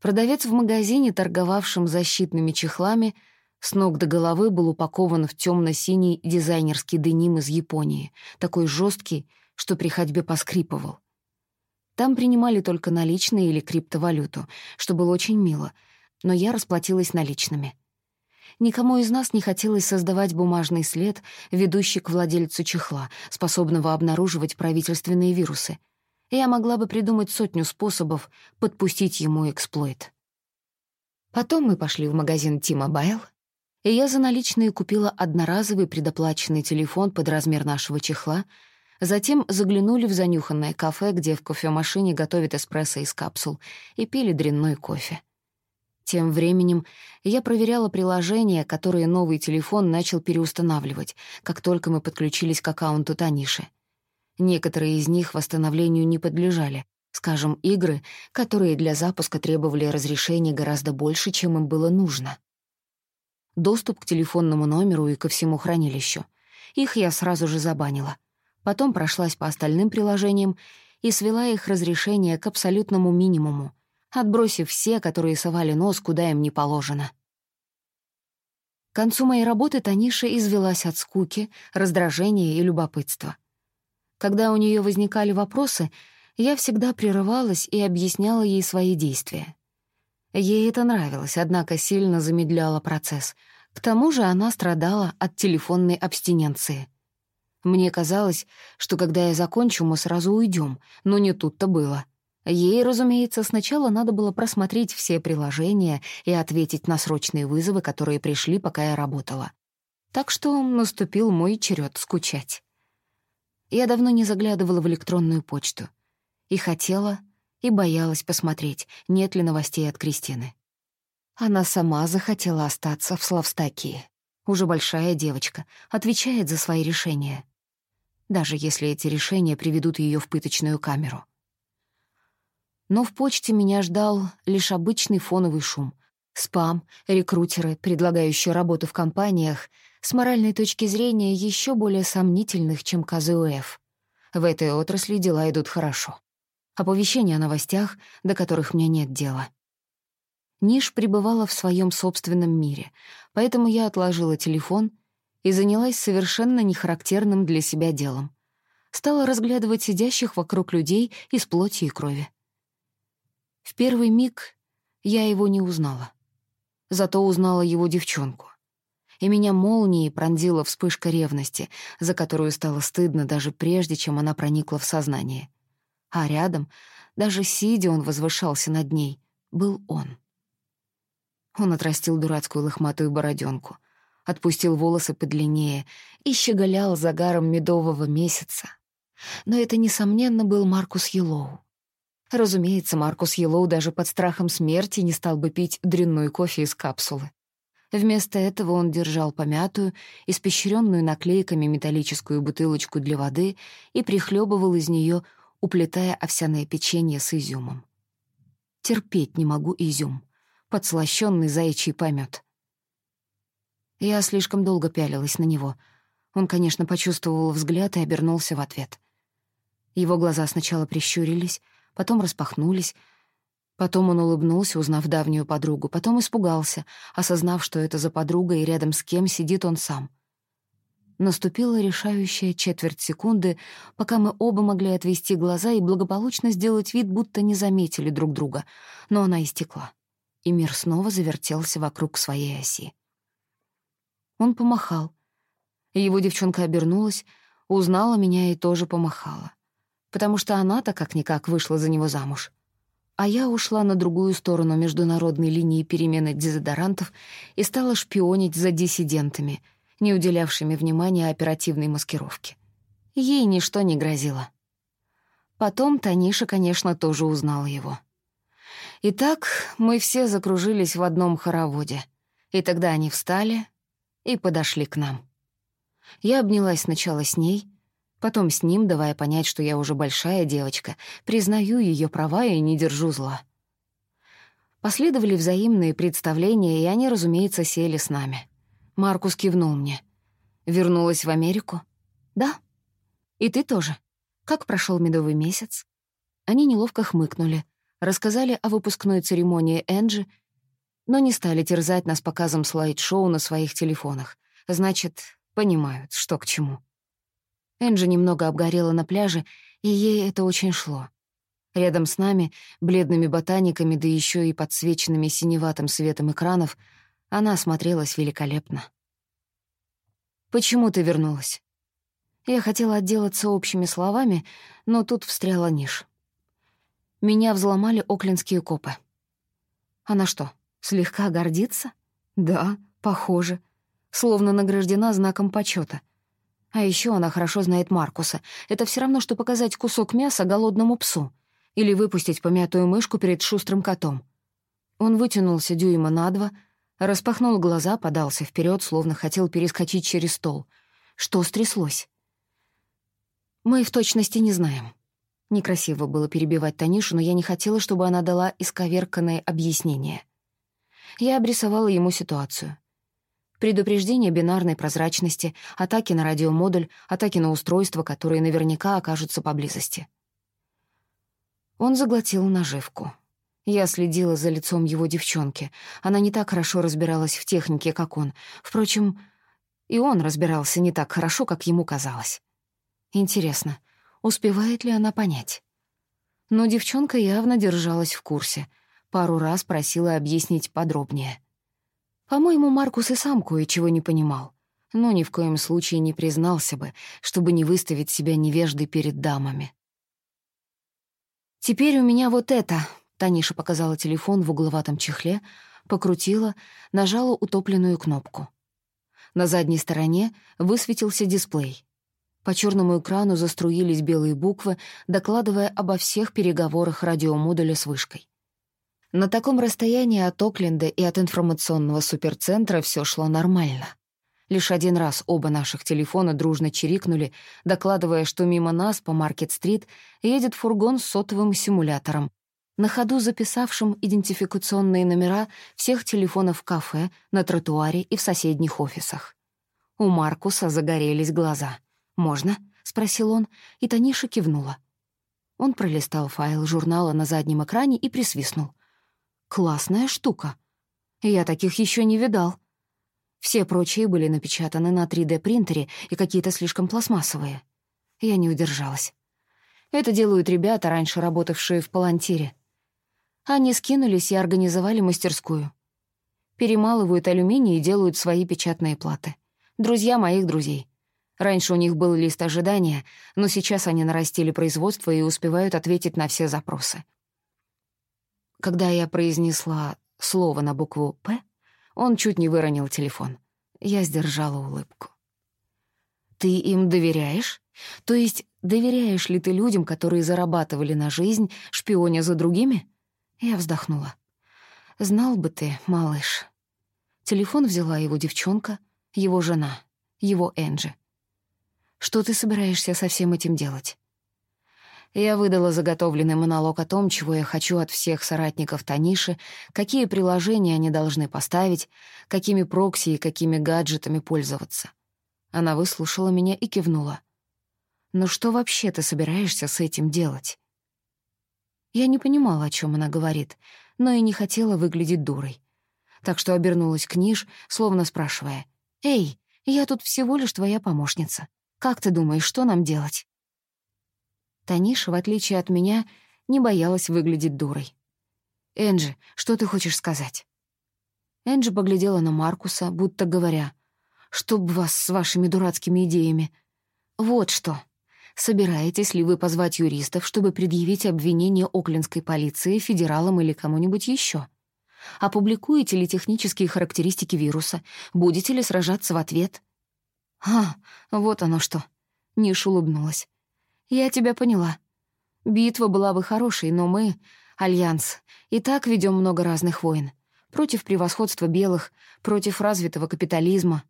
Продавец в магазине, торговавшем защитными чехлами, с ног до головы был упакован в темно-синий дизайнерский деним из Японии, такой жесткий, что при ходьбе поскрипывал. Там принимали только наличные или криптовалюту, что было очень мило, но я расплатилась наличными. Никому из нас не хотелось создавать бумажный след, ведущий к владельцу чехла, способного обнаруживать правительственные вирусы — я могла бы придумать сотню способов подпустить ему эксплойт. Потом мы пошли в магазин T-Mobile, и я за наличные купила одноразовый предоплаченный телефон под размер нашего чехла, затем заглянули в занюханное кафе, где в кофемашине готовят эспрессо из капсул, и пили дрянной кофе. Тем временем я проверяла приложения, которые новый телефон начал переустанавливать, как только мы подключились к аккаунту Таниши. Некоторые из них восстановлению не подлежали. Скажем, игры, которые для запуска требовали разрешения гораздо больше, чем им было нужно. Доступ к телефонному номеру и ко всему хранилищу. Их я сразу же забанила. Потом прошлась по остальным приложениям и свела их разрешение к абсолютному минимуму, отбросив все, которые совали нос, куда им не положено. К концу моей работы Таниша извелась от скуки, раздражения и любопытства — когда у нее возникали вопросы, я всегда прерывалась и объясняла ей свои действия. Ей это нравилось, однако сильно замедляло процесс. К тому же она страдала от телефонной абстиненции. Мне казалось, что когда я закончу, мы сразу уйдем, но не тут-то было. Ей, разумеется, сначала надо было просмотреть все приложения и ответить на срочные вызовы, которые пришли, пока я работала. Так что наступил мой черед скучать. Я давно не заглядывала в электронную почту. И хотела, и боялась посмотреть, нет ли новостей от Кристины. Она сама захотела остаться в Славстакии. Уже большая девочка, отвечает за свои решения. Даже если эти решения приведут ее в пыточную камеру. Но в почте меня ждал лишь обычный фоновый шум. Спам, рекрутеры, предлагающие работу в компаниях — с моральной точки зрения еще более сомнительных, чем КЗУФ. В этой отрасли дела идут хорошо. Оповещения о новостях, до которых мне нет дела. Ниш пребывала в своем собственном мире, поэтому я отложила телефон и занялась совершенно нехарактерным для себя делом. Стала разглядывать сидящих вокруг людей из плоти и крови. В первый миг я его не узнала. Зато узнала его девчонку и меня молнией пронзила вспышка ревности, за которую стало стыдно даже прежде, чем она проникла в сознание. А рядом, даже сидя он возвышался над ней, был он. Он отрастил дурацкую лохматую бороденку, отпустил волосы подлиннее и щеголял загаром медового месяца. Но это, несомненно, был Маркус Елоу. Разумеется, Маркус Елоу даже под страхом смерти не стал бы пить дрянной кофе из капсулы. Вместо этого он держал помятую, испещренную наклейками металлическую бутылочку для воды и прихлебывал из нее, уплетая овсяное печенье с изюмом. Терпеть не могу изюм, подслащенный заячий помет. Я слишком долго пялилась на него. Он, конечно, почувствовал взгляд и обернулся в ответ. Его глаза сначала прищурились, потом распахнулись, Потом он улыбнулся, узнав давнюю подругу, потом испугался, осознав, что это за подруга и рядом с кем сидит он сам. Наступила решающая четверть секунды, пока мы оба могли отвести глаза и благополучно сделать вид, будто не заметили друг друга, но она истекла, и мир снова завертелся вокруг своей оси. Он помахал. Его девчонка обернулась, узнала меня и тоже помахала, потому что она-то как-никак вышла за него замуж а я ушла на другую сторону международной линии перемены дезодорантов и стала шпионить за диссидентами, не уделявшими внимания оперативной маскировке. Ей ничто не грозило. Потом Таниша, конечно, тоже узнала его. Итак, мы все закружились в одном хороводе. И тогда они встали и подошли к нам. Я обнялась сначала с ней, потом с ним, давая понять, что я уже большая девочка, признаю ее права и не держу зла. Последовали взаимные представления, и они, разумеется, сели с нами. Маркус кивнул мне. «Вернулась в Америку?» «Да». «И ты тоже?» Как прошел медовый месяц? Они неловко хмыкнули, рассказали о выпускной церемонии Энджи, но не стали терзать нас показом слайд-шоу на своих телефонах. Значит, понимают, что к чему. Энджи немного обгорела на пляже, и ей это очень шло. Рядом с нами, бледными ботаниками, да еще и подсвеченными синеватым светом экранов, она смотрелась великолепно. «Почему ты вернулась?» Я хотела отделаться общими словами, но тут встряла Ниш. Меня взломали оклинские копы. Она что, слегка гордится? Да, похоже. Словно награждена знаком почета. А еще она хорошо знает Маркуса. Это все равно, что показать кусок мяса голодному псу. Или выпустить помятую мышку перед шустрым котом. Он вытянулся дюйма на два, распахнул глаза, подался вперед, словно хотел перескочить через стол. Что стряслось? Мы в точности не знаем. Некрасиво было перебивать Танишу, но я не хотела, чтобы она дала исковерканное объяснение. Я обрисовала ему ситуацию. Предупреждение бинарной прозрачности, атаки на радиомодуль, атаки на устройства, которые наверняка окажутся поблизости. Он заглотил наживку. Я следила за лицом его девчонки. Она не так хорошо разбиралась в технике, как он. Впрочем, и он разбирался не так хорошо, как ему казалось. Интересно, успевает ли она понять? Но девчонка явно держалась в курсе. Пару раз просила объяснить подробнее. По-моему, Маркус и сам кое-чего не понимал, но ни в коем случае не признался бы, чтобы не выставить себя невеждой перед дамами. «Теперь у меня вот это», — Таниша показала телефон в угловатом чехле, покрутила, нажала утопленную кнопку. На задней стороне высветился дисплей. По черному экрану заструились белые буквы, докладывая обо всех переговорах радиомодуля с вышкой. На таком расстоянии от Окленда и от информационного суперцентра все шло нормально. Лишь один раз оба наших телефона дружно чирикнули, докладывая, что мимо нас по Маркет-стрит едет фургон с сотовым симулятором, на ходу записавшим идентификационные номера всех телефонов в кафе, на тротуаре и в соседних офисах. У Маркуса загорелись глаза — «Можно?» — спросил он, и Таниша кивнула. Он пролистал файл журнала на заднем экране и присвистнул. «Классная штука. Я таких еще не видал». Все прочие были напечатаны на 3D-принтере и какие-то слишком пластмассовые. Я не удержалась. Это делают ребята, раньше работавшие в Палантире. Они скинулись и организовали мастерскую. Перемалывают алюминий и делают свои печатные платы. Друзья моих друзей. Раньше у них был лист ожидания, но сейчас они нарастили производство и успевают ответить на все запросы. Когда я произнесла слово на букву «П», он чуть не выронил телефон. Я сдержала улыбку. «Ты им доверяешь? То есть доверяешь ли ты людям, которые зарабатывали на жизнь, шпионя за другими?» Я вздохнула. «Знал бы ты, малыш». Телефон взяла его девчонка, его жена, его Энджи. Что ты собираешься со всем этим делать?» Я выдала заготовленный монолог о том, чего я хочу от всех соратников Таниши, какие приложения они должны поставить, какими прокси и какими гаджетами пользоваться. Она выслушала меня и кивнула. «Но что вообще ты собираешься с этим делать?» Я не понимала, о чем она говорит, но и не хотела выглядеть дурой. Так что обернулась к Ниш, словно спрашивая, «Эй, я тут всего лишь твоя помощница. Как ты думаешь, что нам делать?» Таниша, в отличие от меня, не боялась выглядеть дурой. «Энджи, что ты хочешь сказать?» Энджи поглядела на Маркуса, будто говоря, «Чтоб вас с вашими дурацкими идеями. Вот что. Собираетесь ли вы позвать юристов, чтобы предъявить обвинение Оклендской полиции, федералам или кому-нибудь еще? Опубликуете ли технические характеристики вируса? Будете ли сражаться в ответ? А, вот оно что. Ниш улыбнулась. «Я тебя поняла. Битва была бы хорошей, но мы, Альянс, и так ведем много разных войн. Против превосходства белых, против развитого капитализма.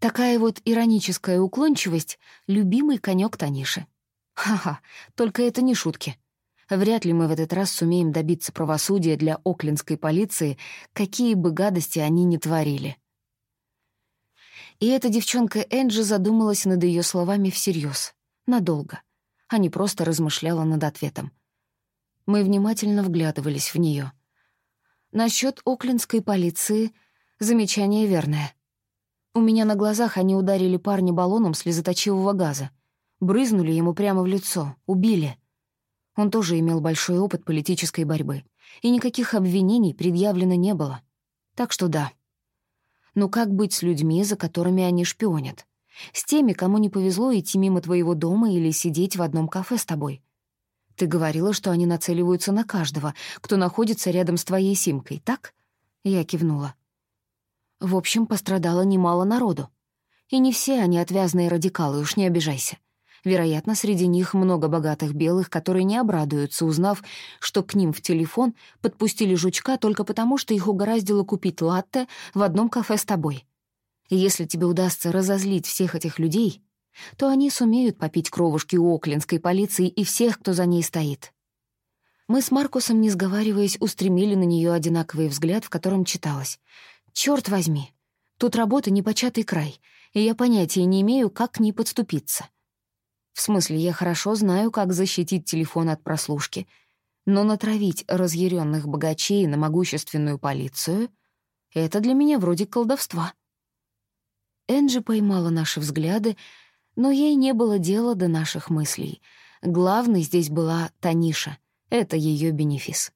Такая вот ироническая уклончивость — любимый конек Таниши. Ха-ха, только это не шутки. Вряд ли мы в этот раз сумеем добиться правосудия для оклендской полиции, какие бы гадости они ни творили. И эта девчонка Энджи задумалась над ее словами всерьез, надолго, а не просто размышляла над ответом. Мы внимательно вглядывались в нее. Насчет оклинской полиции замечание верное. У меня на глазах они ударили парня баллоном слезоточивого газа, брызнули ему прямо в лицо, убили. Он тоже имел большой опыт политической борьбы, и никаких обвинений предъявлено не было. Так что да. Но как быть с людьми, за которыми они шпионят? С теми, кому не повезло идти мимо твоего дома или сидеть в одном кафе с тобой? Ты говорила, что они нацеливаются на каждого, кто находится рядом с твоей симкой, так? Я кивнула. В общем, пострадало немало народу. И не все они отвязные радикалы, уж не обижайся. Вероятно, среди них много богатых белых, которые не обрадуются, узнав, что к ним в телефон подпустили жучка только потому, что их угораздило купить латте в одном кафе с тобой. И если тебе удастся разозлить всех этих людей, то они сумеют попить кровушки у оклинской полиции и всех, кто за ней стоит. Мы с Маркусом, не сговариваясь, устремили на нее одинаковый взгляд, в котором читалось. «Чёрт возьми, тут работа непочатый край, и я понятия не имею, как к ней подступиться». В смысле, я хорошо знаю, как защитить телефон от прослушки, но натравить разъяренных богачей на могущественную полицию — это для меня вроде колдовства. Энджи поймала наши взгляды, но ей не было дела до наших мыслей. Главной здесь была Таниша. Это ее бенефис.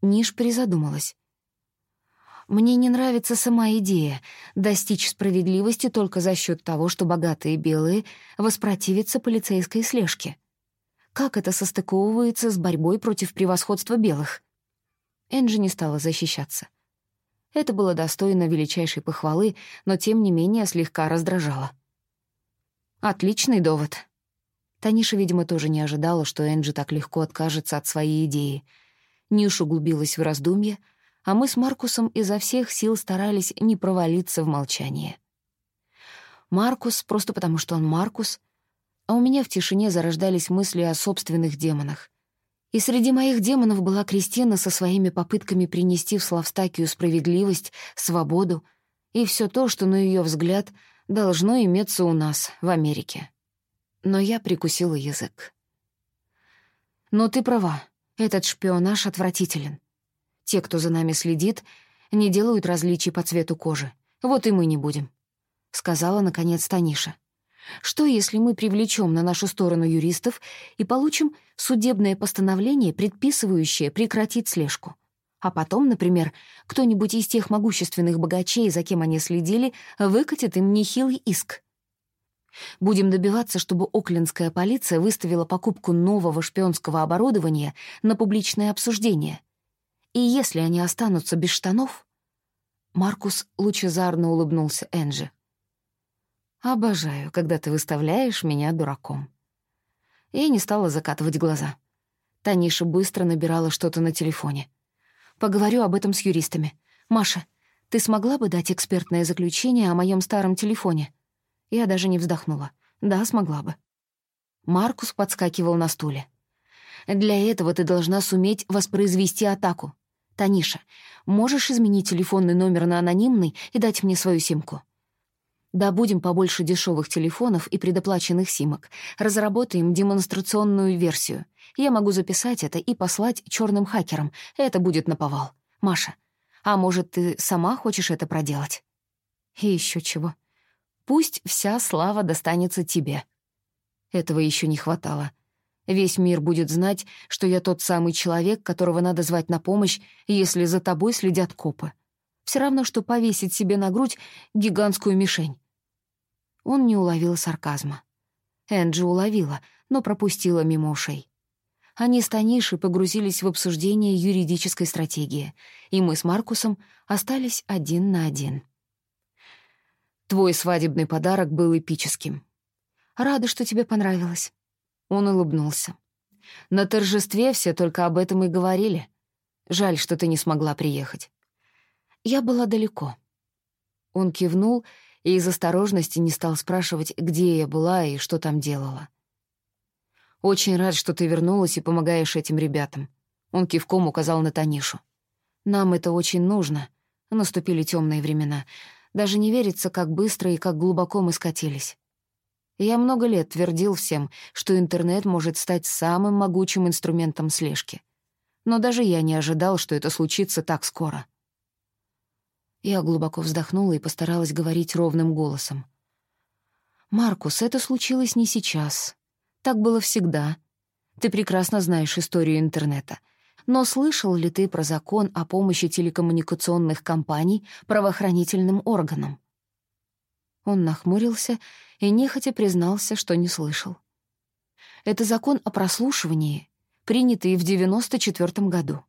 Ниш призадумалась. Мне не нравится сама идея достичь справедливости только за счет того, что богатые белые воспротивятся полицейской слежке. Как это состыковывается с борьбой против превосходства белых? Энджи не стала защищаться. Это было достойно величайшей похвалы, но тем не менее слегка раздражало. «Отличный довод». Таниша, видимо, тоже не ожидала, что Энджи так легко откажется от своей идеи. Ниш углубилась в раздумья — а мы с Маркусом изо всех сил старались не провалиться в молчание. Маркус просто потому, что он Маркус, а у меня в тишине зарождались мысли о собственных демонах. И среди моих демонов была Кристина со своими попытками принести в Славстакию справедливость, свободу и все то, что, на ее взгляд, должно иметься у нас, в Америке. Но я прикусила язык. Но ты права, этот шпионаж отвратителен. Те, кто за нами следит, не делают различий по цвету кожи. Вот и мы не будем», — сказала, наконец, Таниша. «Что, если мы привлечем на нашу сторону юристов и получим судебное постановление, предписывающее прекратить слежку? А потом, например, кто-нибудь из тех могущественных богачей, за кем они следили, выкатит им нехилый иск?» Будем добиваться, чтобы оклендская полиция выставила покупку нового шпионского оборудования на публичное обсуждение — и если они останутся без штанов... Маркус лучезарно улыбнулся Энджи. «Обожаю, когда ты выставляешь меня дураком». Я не стала закатывать глаза. Таниша быстро набирала что-то на телефоне. «Поговорю об этом с юристами. Маша, ты смогла бы дать экспертное заключение о моем старом телефоне?» Я даже не вздохнула. «Да, смогла бы». Маркус подскакивал на стуле. «Для этого ты должна суметь воспроизвести атаку. «Таниша, можешь изменить телефонный номер на анонимный и дать мне свою симку?» Добудем побольше дешевых телефонов и предоплаченных симок. Разработаем демонстрационную версию. Я могу записать это и послать черным хакерам. Это будет наповал. Маша, а может, ты сама хочешь это проделать? И еще чего. Пусть вся слава достанется тебе. Этого еще не хватало. Весь мир будет знать, что я тот самый человек, которого надо звать на помощь, если за тобой следят копы. Все равно, что повесить себе на грудь гигантскую мишень. Он не уловил сарказма. Энджи уловила, но пропустила мимо ушей. Они с Танишей погрузились в обсуждение юридической стратегии, и мы с Маркусом остались один на один. «Твой свадебный подарок был эпическим. Рада, что тебе понравилось». Он улыбнулся. «На торжестве все только об этом и говорили. Жаль, что ты не смогла приехать». «Я была далеко». Он кивнул и из осторожности не стал спрашивать, где я была и что там делала. «Очень рад, что ты вернулась и помогаешь этим ребятам». Он кивком указал на Танишу. «Нам это очень нужно. Наступили темные времена. Даже не верится, как быстро и как глубоко мы скатились. Я много лет твердил всем, что интернет может стать самым могучим инструментом слежки. Но даже я не ожидал, что это случится так скоро. Я глубоко вздохнула и постаралась говорить ровным голосом. «Маркус, это случилось не сейчас. Так было всегда. Ты прекрасно знаешь историю интернета. Но слышал ли ты про закон о помощи телекоммуникационных компаний правоохранительным органам?» Он нахмурился и нехотя признался, что не слышал. Это закон о прослушивании, принятый в 94 году.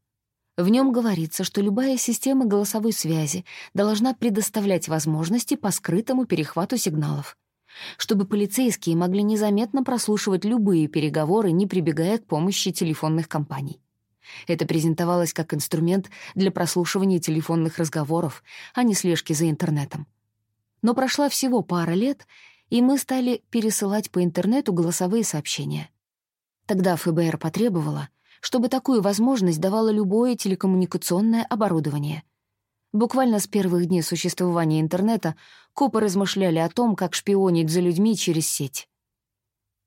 В нем говорится, что любая система голосовой связи должна предоставлять возможности по скрытому перехвату сигналов, чтобы полицейские могли незаметно прослушивать любые переговоры, не прибегая к помощи телефонных компаний. Это презентовалось как инструмент для прослушивания телефонных разговоров, а не слежки за интернетом. Но прошла всего пара лет, и мы стали пересылать по интернету голосовые сообщения. Тогда ФБР потребовало, чтобы такую возможность давало любое телекоммуникационное оборудование. Буквально с первых дней существования интернета копы размышляли о том, как шпионить за людьми через сеть.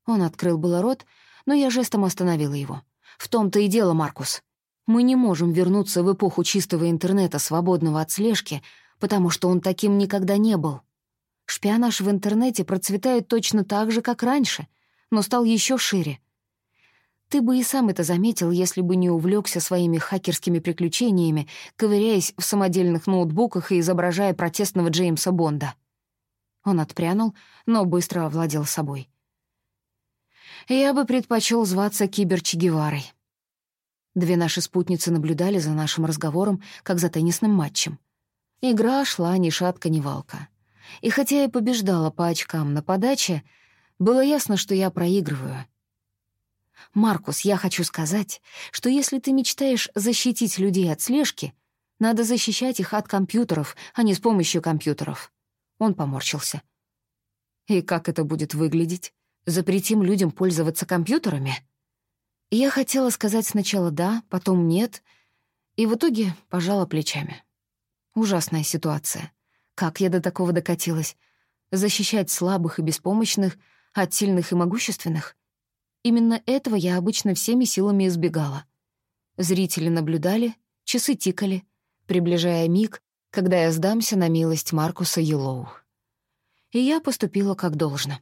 Он открыл было рот, но я жестом остановила его. «В том-то и дело, Маркус. Мы не можем вернуться в эпоху чистого интернета, свободного от слежки, потому что он таким никогда не был. Шпионаж в интернете процветает точно так же, как раньше, но стал еще шире — ты бы и сам это заметил, если бы не увлекся своими хакерскими приключениями, ковыряясь в самодельных ноутбуках и изображая протестного Джеймса Бонда. Он отпрянул, но быстро овладел собой. Я бы предпочел зваться Кибер Геварой. Две наши спутницы наблюдали за нашим разговором, как за теннисным матчем. Игра шла ни шатка, ни валка. И хотя я побеждала по очкам на подаче, было ясно, что я проигрываю — Маркус, я хочу сказать, что если ты мечтаешь защитить людей от слежки, надо защищать их от компьютеров, а не с помощью компьютеров. Он поморщился. И как это будет выглядеть? Запретим людям пользоваться компьютерами? Я хотела сказать сначала «да», потом «нет», и в итоге пожала плечами. Ужасная ситуация. Как я до такого докатилась? Защищать слабых и беспомощных от сильных и могущественных? Именно этого я обычно всеми силами избегала. Зрители наблюдали, часы тикали, приближая миг, когда я сдамся на милость Маркуса Елоу. И я поступила как должно.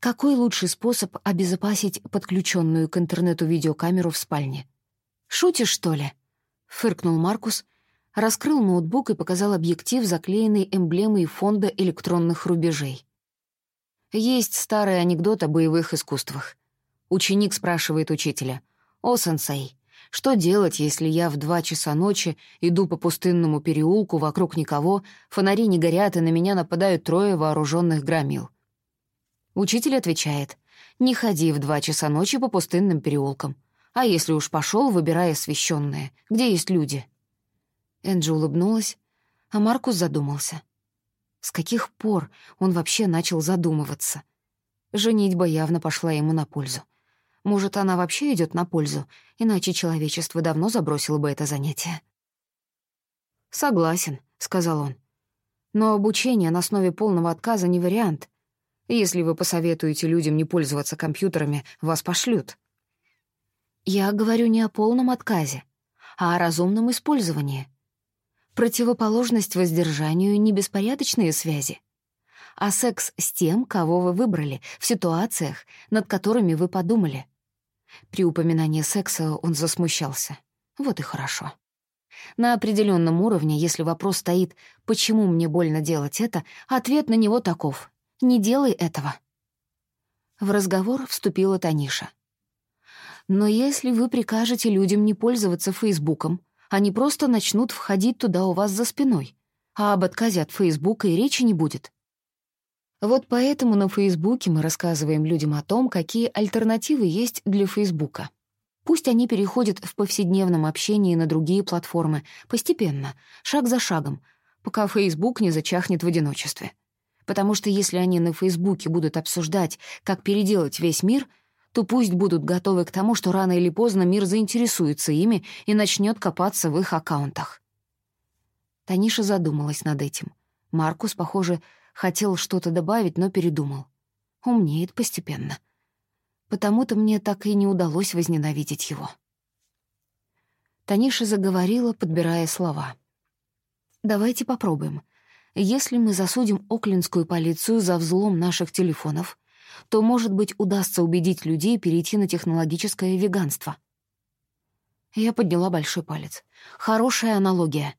Какой лучший способ обезопасить подключенную к интернету видеокамеру в спальне? «Шутишь, что ли?» — фыркнул Маркус, раскрыл ноутбук и показал объектив, заклеенный эмблемой фонда электронных рубежей. Есть старый анекдот о боевых искусствах. Ученик спрашивает учителя. «О, сенсей, что делать, если я в два часа ночи иду по пустынному переулку, вокруг никого, фонари не горят, и на меня нападают трое вооруженных громил?» Учитель отвечает. «Не ходи в два часа ночи по пустынным переулкам. А если уж пошел, выбирай освещенное, где есть люди». Энджи улыбнулась, а Маркус задумался. С каких пор он вообще начал задумываться? Женитьба явно пошла ему на пользу. Может, она вообще идет на пользу, иначе человечество давно забросило бы это занятие. «Согласен», — сказал он. «Но обучение на основе полного отказа не вариант. Если вы посоветуете людям не пользоваться компьютерами, вас пошлют». «Я говорю не о полном отказе, а о разумном использовании», Противоположность воздержанию — не беспорядочные связи, а секс с тем, кого вы выбрали, в ситуациях, над которыми вы подумали. При упоминании секса он засмущался. Вот и хорошо. На определенном уровне, если вопрос стоит «почему мне больно делать это?», ответ на него таков «не делай этого». В разговор вступила Таниша. «Но если вы прикажете людям не пользоваться Фейсбуком, они просто начнут входить туда у вас за спиной, а об отказе от Фейсбука и речи не будет. Вот поэтому на Фейсбуке мы рассказываем людям о том, какие альтернативы есть для Фейсбука. Пусть они переходят в повседневном общении на другие платформы, постепенно, шаг за шагом, пока Фейсбук не зачахнет в одиночестве. Потому что если они на Фейсбуке будут обсуждать, как переделать весь мир, то пусть будут готовы к тому, что рано или поздно мир заинтересуется ими и начнет копаться в их аккаунтах. Таниша задумалась над этим. Маркус, похоже, хотел что-то добавить, но передумал. Умнеет постепенно. Потому-то мне так и не удалось возненавидеть его. Таниша заговорила, подбирая слова. «Давайте попробуем. Если мы засудим Оклендскую полицию за взлом наших телефонов, то, может быть, удастся убедить людей перейти на технологическое веганство». Я подняла большой палец. «Хорошая аналогия.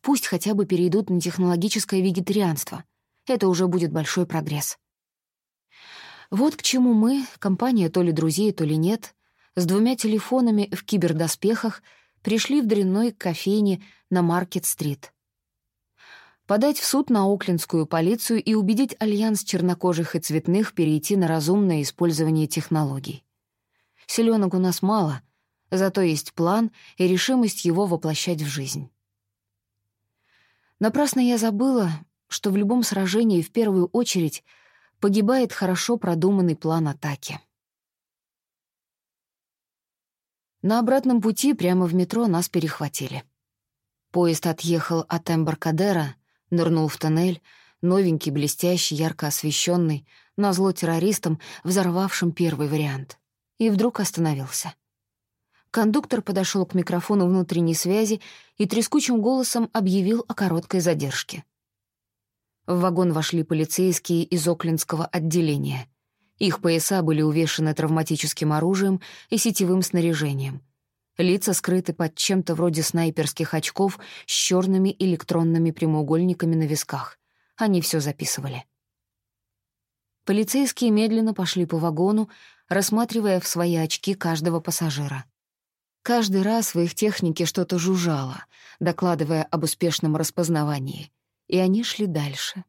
Пусть хотя бы перейдут на технологическое вегетарианство. Это уже будет большой прогресс». Вот к чему мы, компания то ли друзей, то ли нет, с двумя телефонами в кибердоспехах пришли в дрянной кофейне на Маркет-стрит. Подать в суд на Оклендскую полицию и убедить альянс чернокожих и цветных перейти на разумное использование технологий. Селенок у нас мало, зато есть план и решимость его воплощать в жизнь. Напрасно я забыла, что в любом сражении в первую очередь — погибает хорошо продуманный план атаки. На обратном пути прямо в метро нас перехватили. Поезд отъехал от Эмбаркадера, нырнул в тоннель, новенький, блестящий, ярко освещенный, назло террористам, взорвавшим первый вариант. И вдруг остановился. Кондуктор подошел к микрофону внутренней связи и трескучим голосом объявил о короткой задержке — в вагон вошли полицейские из Оклендского отделения. Их пояса были увешаны травматическим оружием и сетевым снаряжением. Лица скрыты под чем-то вроде снайперских очков с черными электронными прямоугольниками на висках. Они все записывали. Полицейские медленно пошли по вагону, рассматривая в свои очки каждого пассажира. Каждый раз в их технике что-то жужжало, докладывая об успешном распознавании и они шли дальше.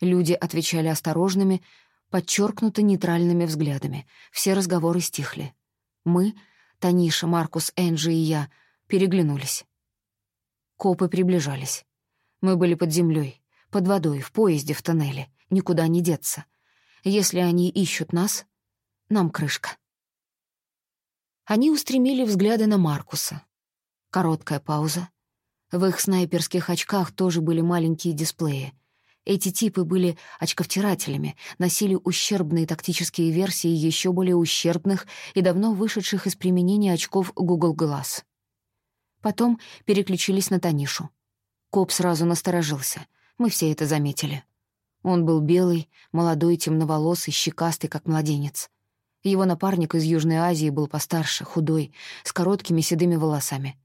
Люди отвечали осторожными, подчеркнуто нейтральными взглядами. Все разговоры стихли. Мы, Таниша, Маркус, Энджи и я, переглянулись. Копы приближались. Мы были под землей, под водой, в поезде, в тоннеле. Никуда не деться. Если они ищут нас, нам крышка. Они устремили взгляды на Маркуса. Короткая пауза. В их снайперских очках тоже были маленькие дисплеи. Эти типы были очковтирателями, носили ущербные тактические версии еще более ущербных и давно вышедших из применения очков Google Glass. Потом переключились на Танишу. Коп сразу насторожился. Мы все это заметили. Он был белый, молодой, темноволосый, щекастый, как младенец. Его напарник из Южной Азии был постарше, худой, с короткими седыми волосами.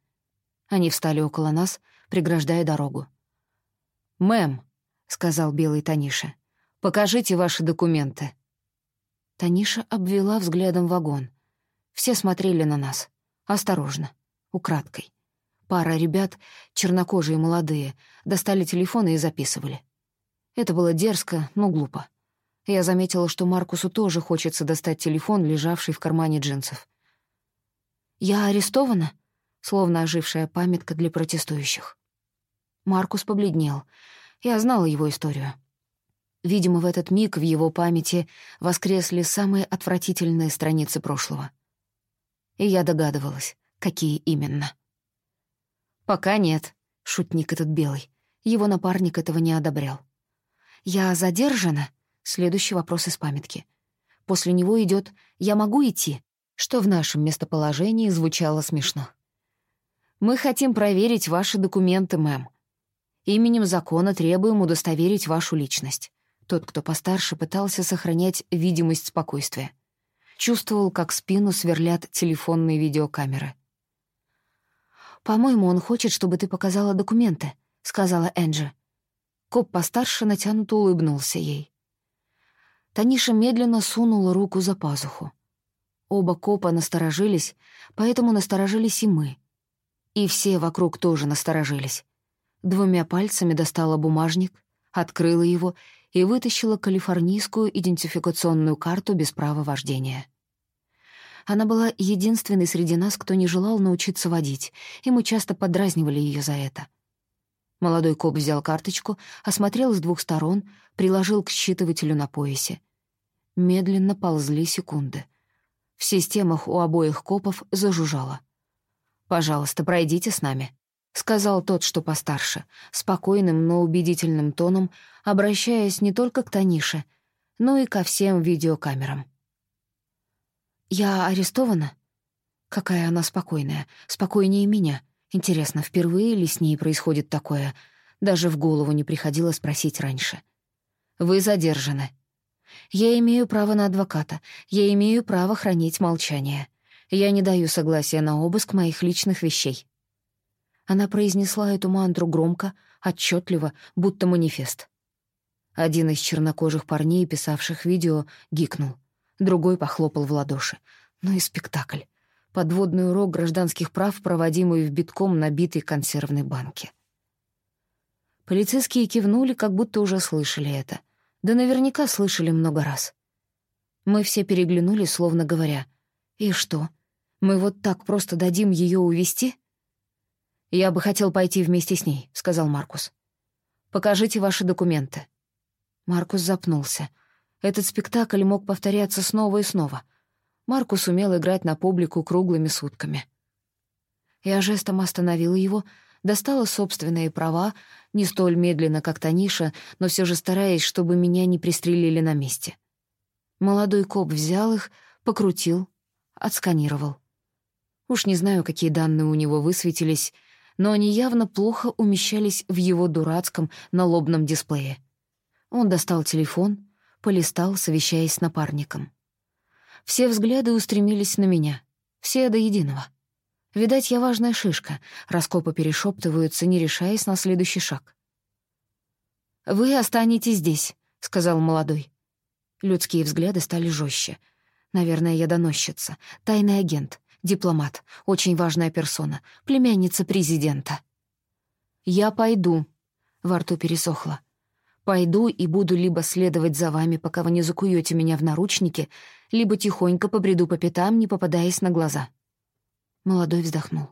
Они встали около нас, преграждая дорогу. «Мэм», — сказал белый Таниша, — «покажите ваши документы». Таниша обвела взглядом вагон. Все смотрели на нас. Осторожно, украдкой. Пара ребят, чернокожие молодые, достали телефоны и записывали. Это было дерзко, но глупо. Я заметила, что Маркусу тоже хочется достать телефон, лежавший в кармане джинсов. «Я арестована?» словно ожившая памятка для протестующих. Маркус побледнел. Я знала его историю. Видимо, в этот миг в его памяти воскресли самые отвратительные страницы прошлого. И я догадывалась, какие именно. «Пока нет», — шутник этот белый. Его напарник этого не одобрял. «Я задержана?» — следующий вопрос из памятки. После него идет «Я могу идти?» что в нашем местоположении звучало смешно. Мы хотим проверить ваши документы, мэм. Именем закона требуем удостоверить вашу личность. Тот, кто постарше, пытался сохранять видимость спокойствия. Чувствовал, как спину сверлят телефонные видеокамеры. «По-моему, он хочет, чтобы ты показала документы», — сказала Энджи. Коп постарше натянуто улыбнулся ей. Таниша медленно сунула руку за пазуху. Оба копа насторожились, поэтому насторожились и мы. И все вокруг тоже насторожились. Двумя пальцами достала бумажник, открыла его и вытащила калифорнийскую идентификационную карту без права вождения. Она была единственной среди нас, кто не желал научиться водить, и мы часто подразнивали ее за это. Молодой коп взял карточку, осмотрел с двух сторон, приложил к считывателю на поясе. Медленно ползли секунды. В системах у обоих копов зажужжало. «Пожалуйста, пройдите с нами», — сказал тот, что постарше, спокойным, но убедительным тоном, обращаясь не только к Танише, но и ко всем видеокамерам. «Я арестована?» Какая она спокойная, спокойнее меня. Интересно, впервые ли с ней происходит такое? Даже в голову не приходило спросить раньше. «Вы задержаны. Я имею право на адвоката. Я имею право хранить молчание. Я не даю согласия на обыск моих личных вещей». Она произнесла эту мантру громко, отчетливо, будто манифест. Один из чернокожих парней, писавших видео, гикнул. Другой похлопал в ладоши. Ну и спектакль. Подводный урок гражданских прав, проводимый в битком набитой консервной банке. Полицейские кивнули, как будто уже слышали это. Да наверняка слышали много раз. Мы все переглянулись, словно говоря. «И что? Мы вот так просто дадим ее увести? «Я бы хотел пойти вместе с ней», — сказал Маркус. «Покажите ваши документы». Маркус запнулся — этот спектакль мог повторяться снова и снова. Маркус умел играть на публику круглыми сутками. Я жестом остановила его, достала собственные права, не столь медленно, как Таниша, но все же стараясь, чтобы меня не пристрелили на месте. Молодой коп взял их, покрутил, отсканировал. Уж не знаю, какие данные у него высветились, но они явно плохо умещались в его дурацком налобном дисплее. Он достал телефон — полистал, совещаясь с напарником. Все взгляды устремились на меня, все до единого. Видать, я важная шишка, раскопы перешептываются, не решаясь на следующий шаг. «Вы останетесь здесь», — сказал молодой. Людские взгляды стали жестче. Наверное, я доносчица, тайный агент, дипломат, очень важная персона, племянница президента. «Я пойду», — во рту пересохло. Пойду и буду либо следовать за вами, пока вы не закуете меня в наручники, либо тихонько побреду по пятам, не попадаясь на глаза». Молодой вздохнул.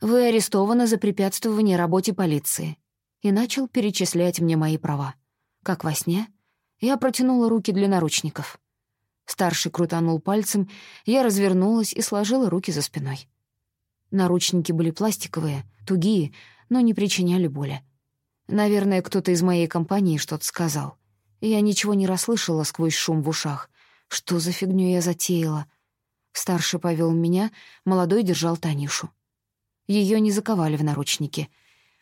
«Вы арестованы за препятствование работе полиции» и начал перечислять мне мои права. Как во сне, я протянула руки для наручников. Старший крутанул пальцем, я развернулась и сложила руки за спиной. Наручники были пластиковые, тугие, но не причиняли боли. Наверное, кто-то из моей компании что-то сказал. Я ничего не расслышала сквозь шум в ушах. Что за фигню я затеяла? Старший повел меня, молодой держал Танишу. Ее не заковали в наручники.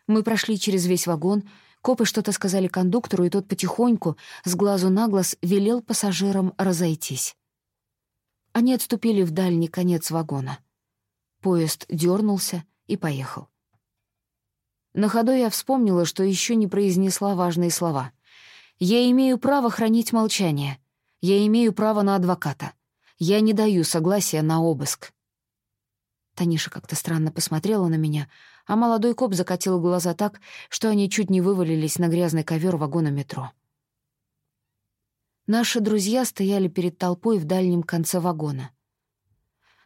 Мы прошли через весь вагон, копы что-то сказали кондуктору, и тот потихоньку, с глазу на глаз, велел пассажирам разойтись. Они отступили в дальний конец вагона. Поезд дернулся и поехал. На ходу я вспомнила, что еще не произнесла важные слова. «Я имею право хранить молчание. Я имею право на адвоката. Я не даю согласия на обыск». Таниша как-то странно посмотрела на меня, а молодой коп закатил глаза так, что они чуть не вывалились на грязный ковер вагона метро. Наши друзья стояли перед толпой в дальнем конце вагона.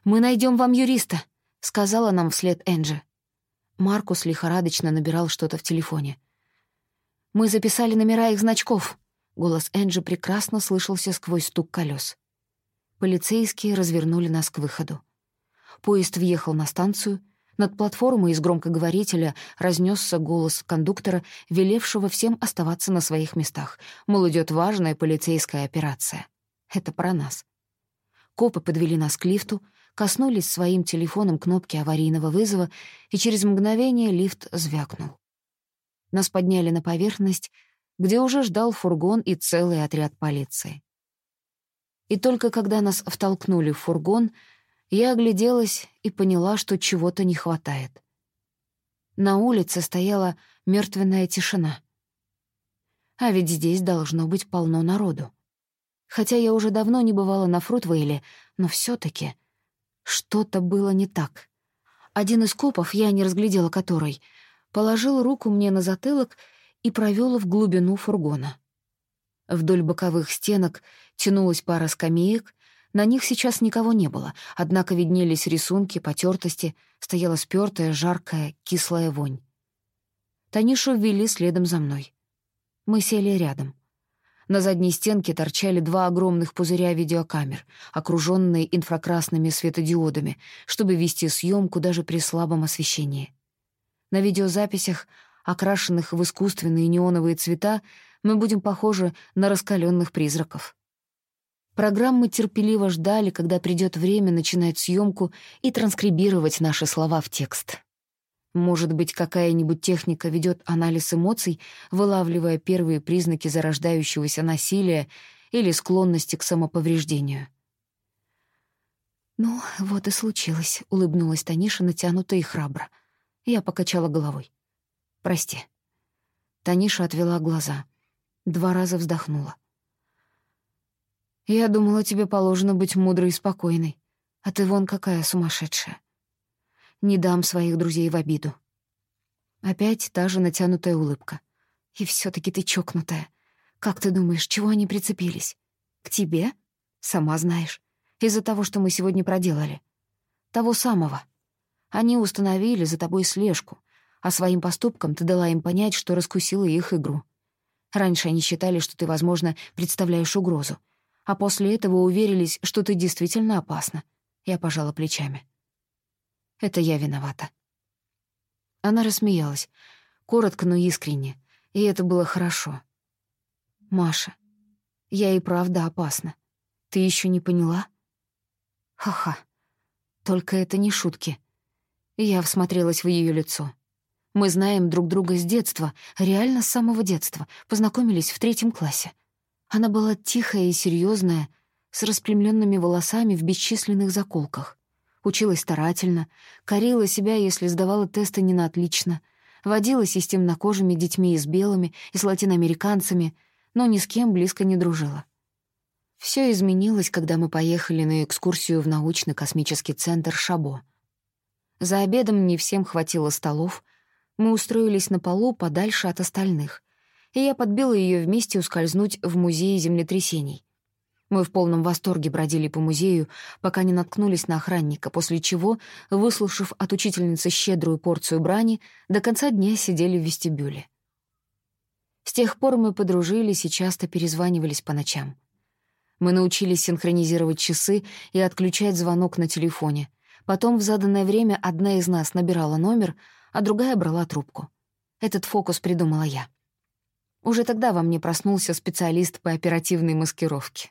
«Мы найдем вам юриста», — сказала нам вслед Энджи. Маркус лихорадочно набирал что-то в телефоне. «Мы записали номера их значков», — голос Энджи прекрасно слышался сквозь стук колес. Полицейские развернули нас к выходу. Поезд въехал на станцию. Над платформой из громкоговорителя разнесся голос кондуктора, велевшего всем оставаться на своих местах. Мол, идет важная полицейская операция. Это про нас. Копы подвели нас к лифту, коснулись своим телефоном кнопки аварийного вызова, и через мгновение лифт звякнул. Нас подняли на поверхность, где уже ждал фургон и целый отряд полиции. И только когда нас втолкнули в фургон, я огляделась и поняла, что чего-то не хватает. На улице стояла мертвенная тишина. А ведь здесь должно быть полно народу. Хотя я уже давно не бывала на Фрутвейле, но все таки что-то было не так. Один из копов, я не разглядела который, положил руку мне на затылок и провел в глубину фургона. Вдоль боковых стенок тянулась пара скамеек, на них сейчас никого не было, однако виднелись рисунки, потертости, стояла спёртая, жаркая, кислая вонь. Танишу ввели следом за мной. Мы сели рядом. На задней стенке торчали два огромных пузыря видеокамер, окруженные инфракрасными светодиодами, чтобы вести съемку даже при слабом освещении. На видеозаписях, окрашенных в искусственные неоновые цвета, мы будем похожи на раскаленных призраков. Программы терпеливо ждали, когда придет время начинать съемку и транскрибировать наши слова в текст. Может быть, какая-нибудь техника ведет анализ эмоций, вылавливая первые признаки зарождающегося насилия или склонности к самоповреждению. «Ну, вот и случилось», — улыбнулась Таниша натянуто и храбро. Я покачала головой. «Прости». Таниша отвела глаза. Два раза вздохнула. «Я думала, тебе положено быть мудрой и спокойной, а ты вон какая сумасшедшая. Не дам своих друзей в обиду». Опять та же натянутая улыбка. «И все таки ты чокнутая. Как ты думаешь, чего они прицепились? К тебе? Сама знаешь. Из-за того, что мы сегодня проделали. Того самого. Они установили за тобой слежку, а своим поступком ты дала им понять, что раскусила их игру. Раньше они считали, что ты, возможно, представляешь угрозу, а после этого уверились, что ты действительно опасна. Я пожала плечами. Это я виновата. Она рассмеялась, коротко, но искренне, и это было хорошо. «Маша, я и правда опасна. Ты еще не поняла?» «Ха-ха. Только это не шутки». Я всмотрелась в ее лицо. Мы знаем друг друга с детства, реально с самого детства, познакомились в третьем классе. Она была тихая и серьезная, с распрямленными волосами в бесчисленных заколках. Училась старательно, корила себя, если сдавала тесты не на отлично, водилась и с темнокожими детьми, и с белыми, и с латиноамериканцами, но ни с кем близко не дружила. Все изменилось, когда мы поехали на экскурсию в научно-космический центр Шабо — за обедом не всем хватило столов. Мы устроились на полу подальше от остальных, и я подбила ее вместе ускользнуть в музей землетрясений. Мы в полном восторге бродили по музею, пока не наткнулись на охранника, после чего, выслушав от учительницы щедрую порцию брани, до конца дня сидели в вестибюле. С тех пор мы подружились и часто перезванивались по ночам. Мы научились синхронизировать часы и отключать звонок на телефоне, Потом в заданное время одна из нас набирала номер, а другая брала трубку. Этот фокус придумала я. Уже тогда во мне проснулся специалист по оперативной маскировке.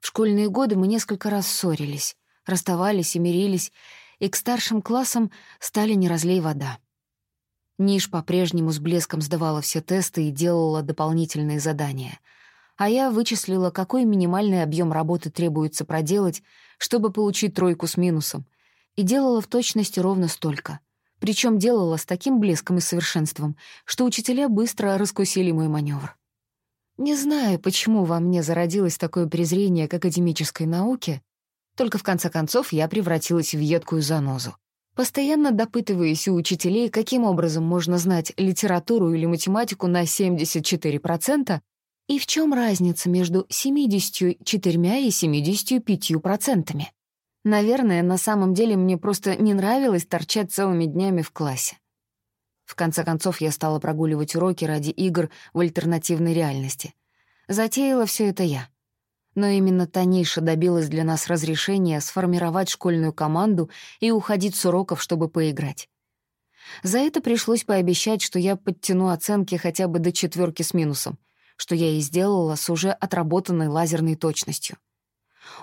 В школьные годы мы несколько раз ссорились, расставались и мирились, и к старшим классам стали не разлей вода. Ниш по-прежнему с блеском сдавала все тесты и делала дополнительные задания — а я вычислила, какой минимальный объем работы требуется проделать, чтобы получить тройку с минусом, и делала в точности ровно столько. Причем делала с таким блеском и совершенством, что учителя быстро раскусили мой маневр. Не знаю, почему во мне зародилось такое презрение к академической науке, только в конце концов я превратилась в едкую занозу. Постоянно допытываясь у учителей, каким образом можно знать литературу или математику на 74%, и в чем разница между 74 и 75 процентами? Наверное, на самом деле мне просто не нравилось торчать целыми днями в классе. В конце концов, я стала прогуливать уроки ради игр в альтернативной реальности. Затеяла все это я. Но именно Таниша добилась для нас разрешения сформировать школьную команду и уходить с уроков, чтобы поиграть. За это пришлось пообещать, что я подтяну оценки хотя бы до четверки с минусом, что я и сделала с уже отработанной лазерной точностью.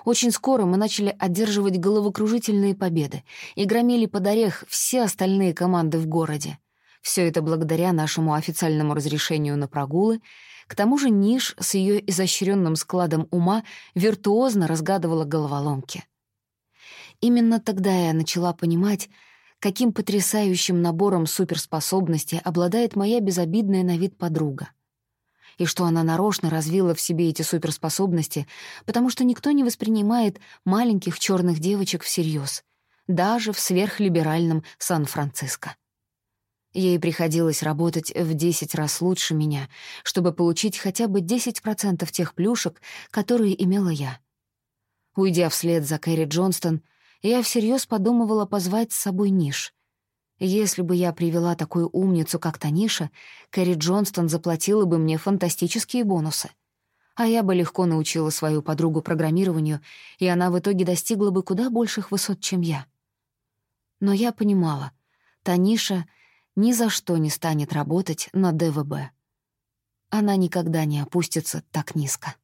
Очень скоро мы начали одерживать головокружительные победы и громили под орех все остальные команды в городе. Все это благодаря нашему официальному разрешению на прогулы. К тому же Ниш с ее изощренным складом ума виртуозно разгадывала головоломки. Именно тогда я начала понимать, каким потрясающим набором суперспособностей обладает моя безобидная на вид подруга и что она нарочно развила в себе эти суперспособности, потому что никто не воспринимает маленьких черных девочек всерьез, даже в сверхлиберальном Сан-Франциско. Ей приходилось работать в 10 раз лучше меня, чтобы получить хотя бы 10% тех плюшек, которые имела я. Уйдя вслед за Кэрри Джонстон, я всерьез подумывала позвать с собой Ниш. Если бы я привела такую умницу, как Таниша, Кэрри Джонстон заплатила бы мне фантастические бонусы. А я бы легко научила свою подругу программированию, и она в итоге достигла бы куда больших высот, чем я. Но я понимала, Таниша ни за что не станет работать на ДВБ. Она никогда не опустится так низко.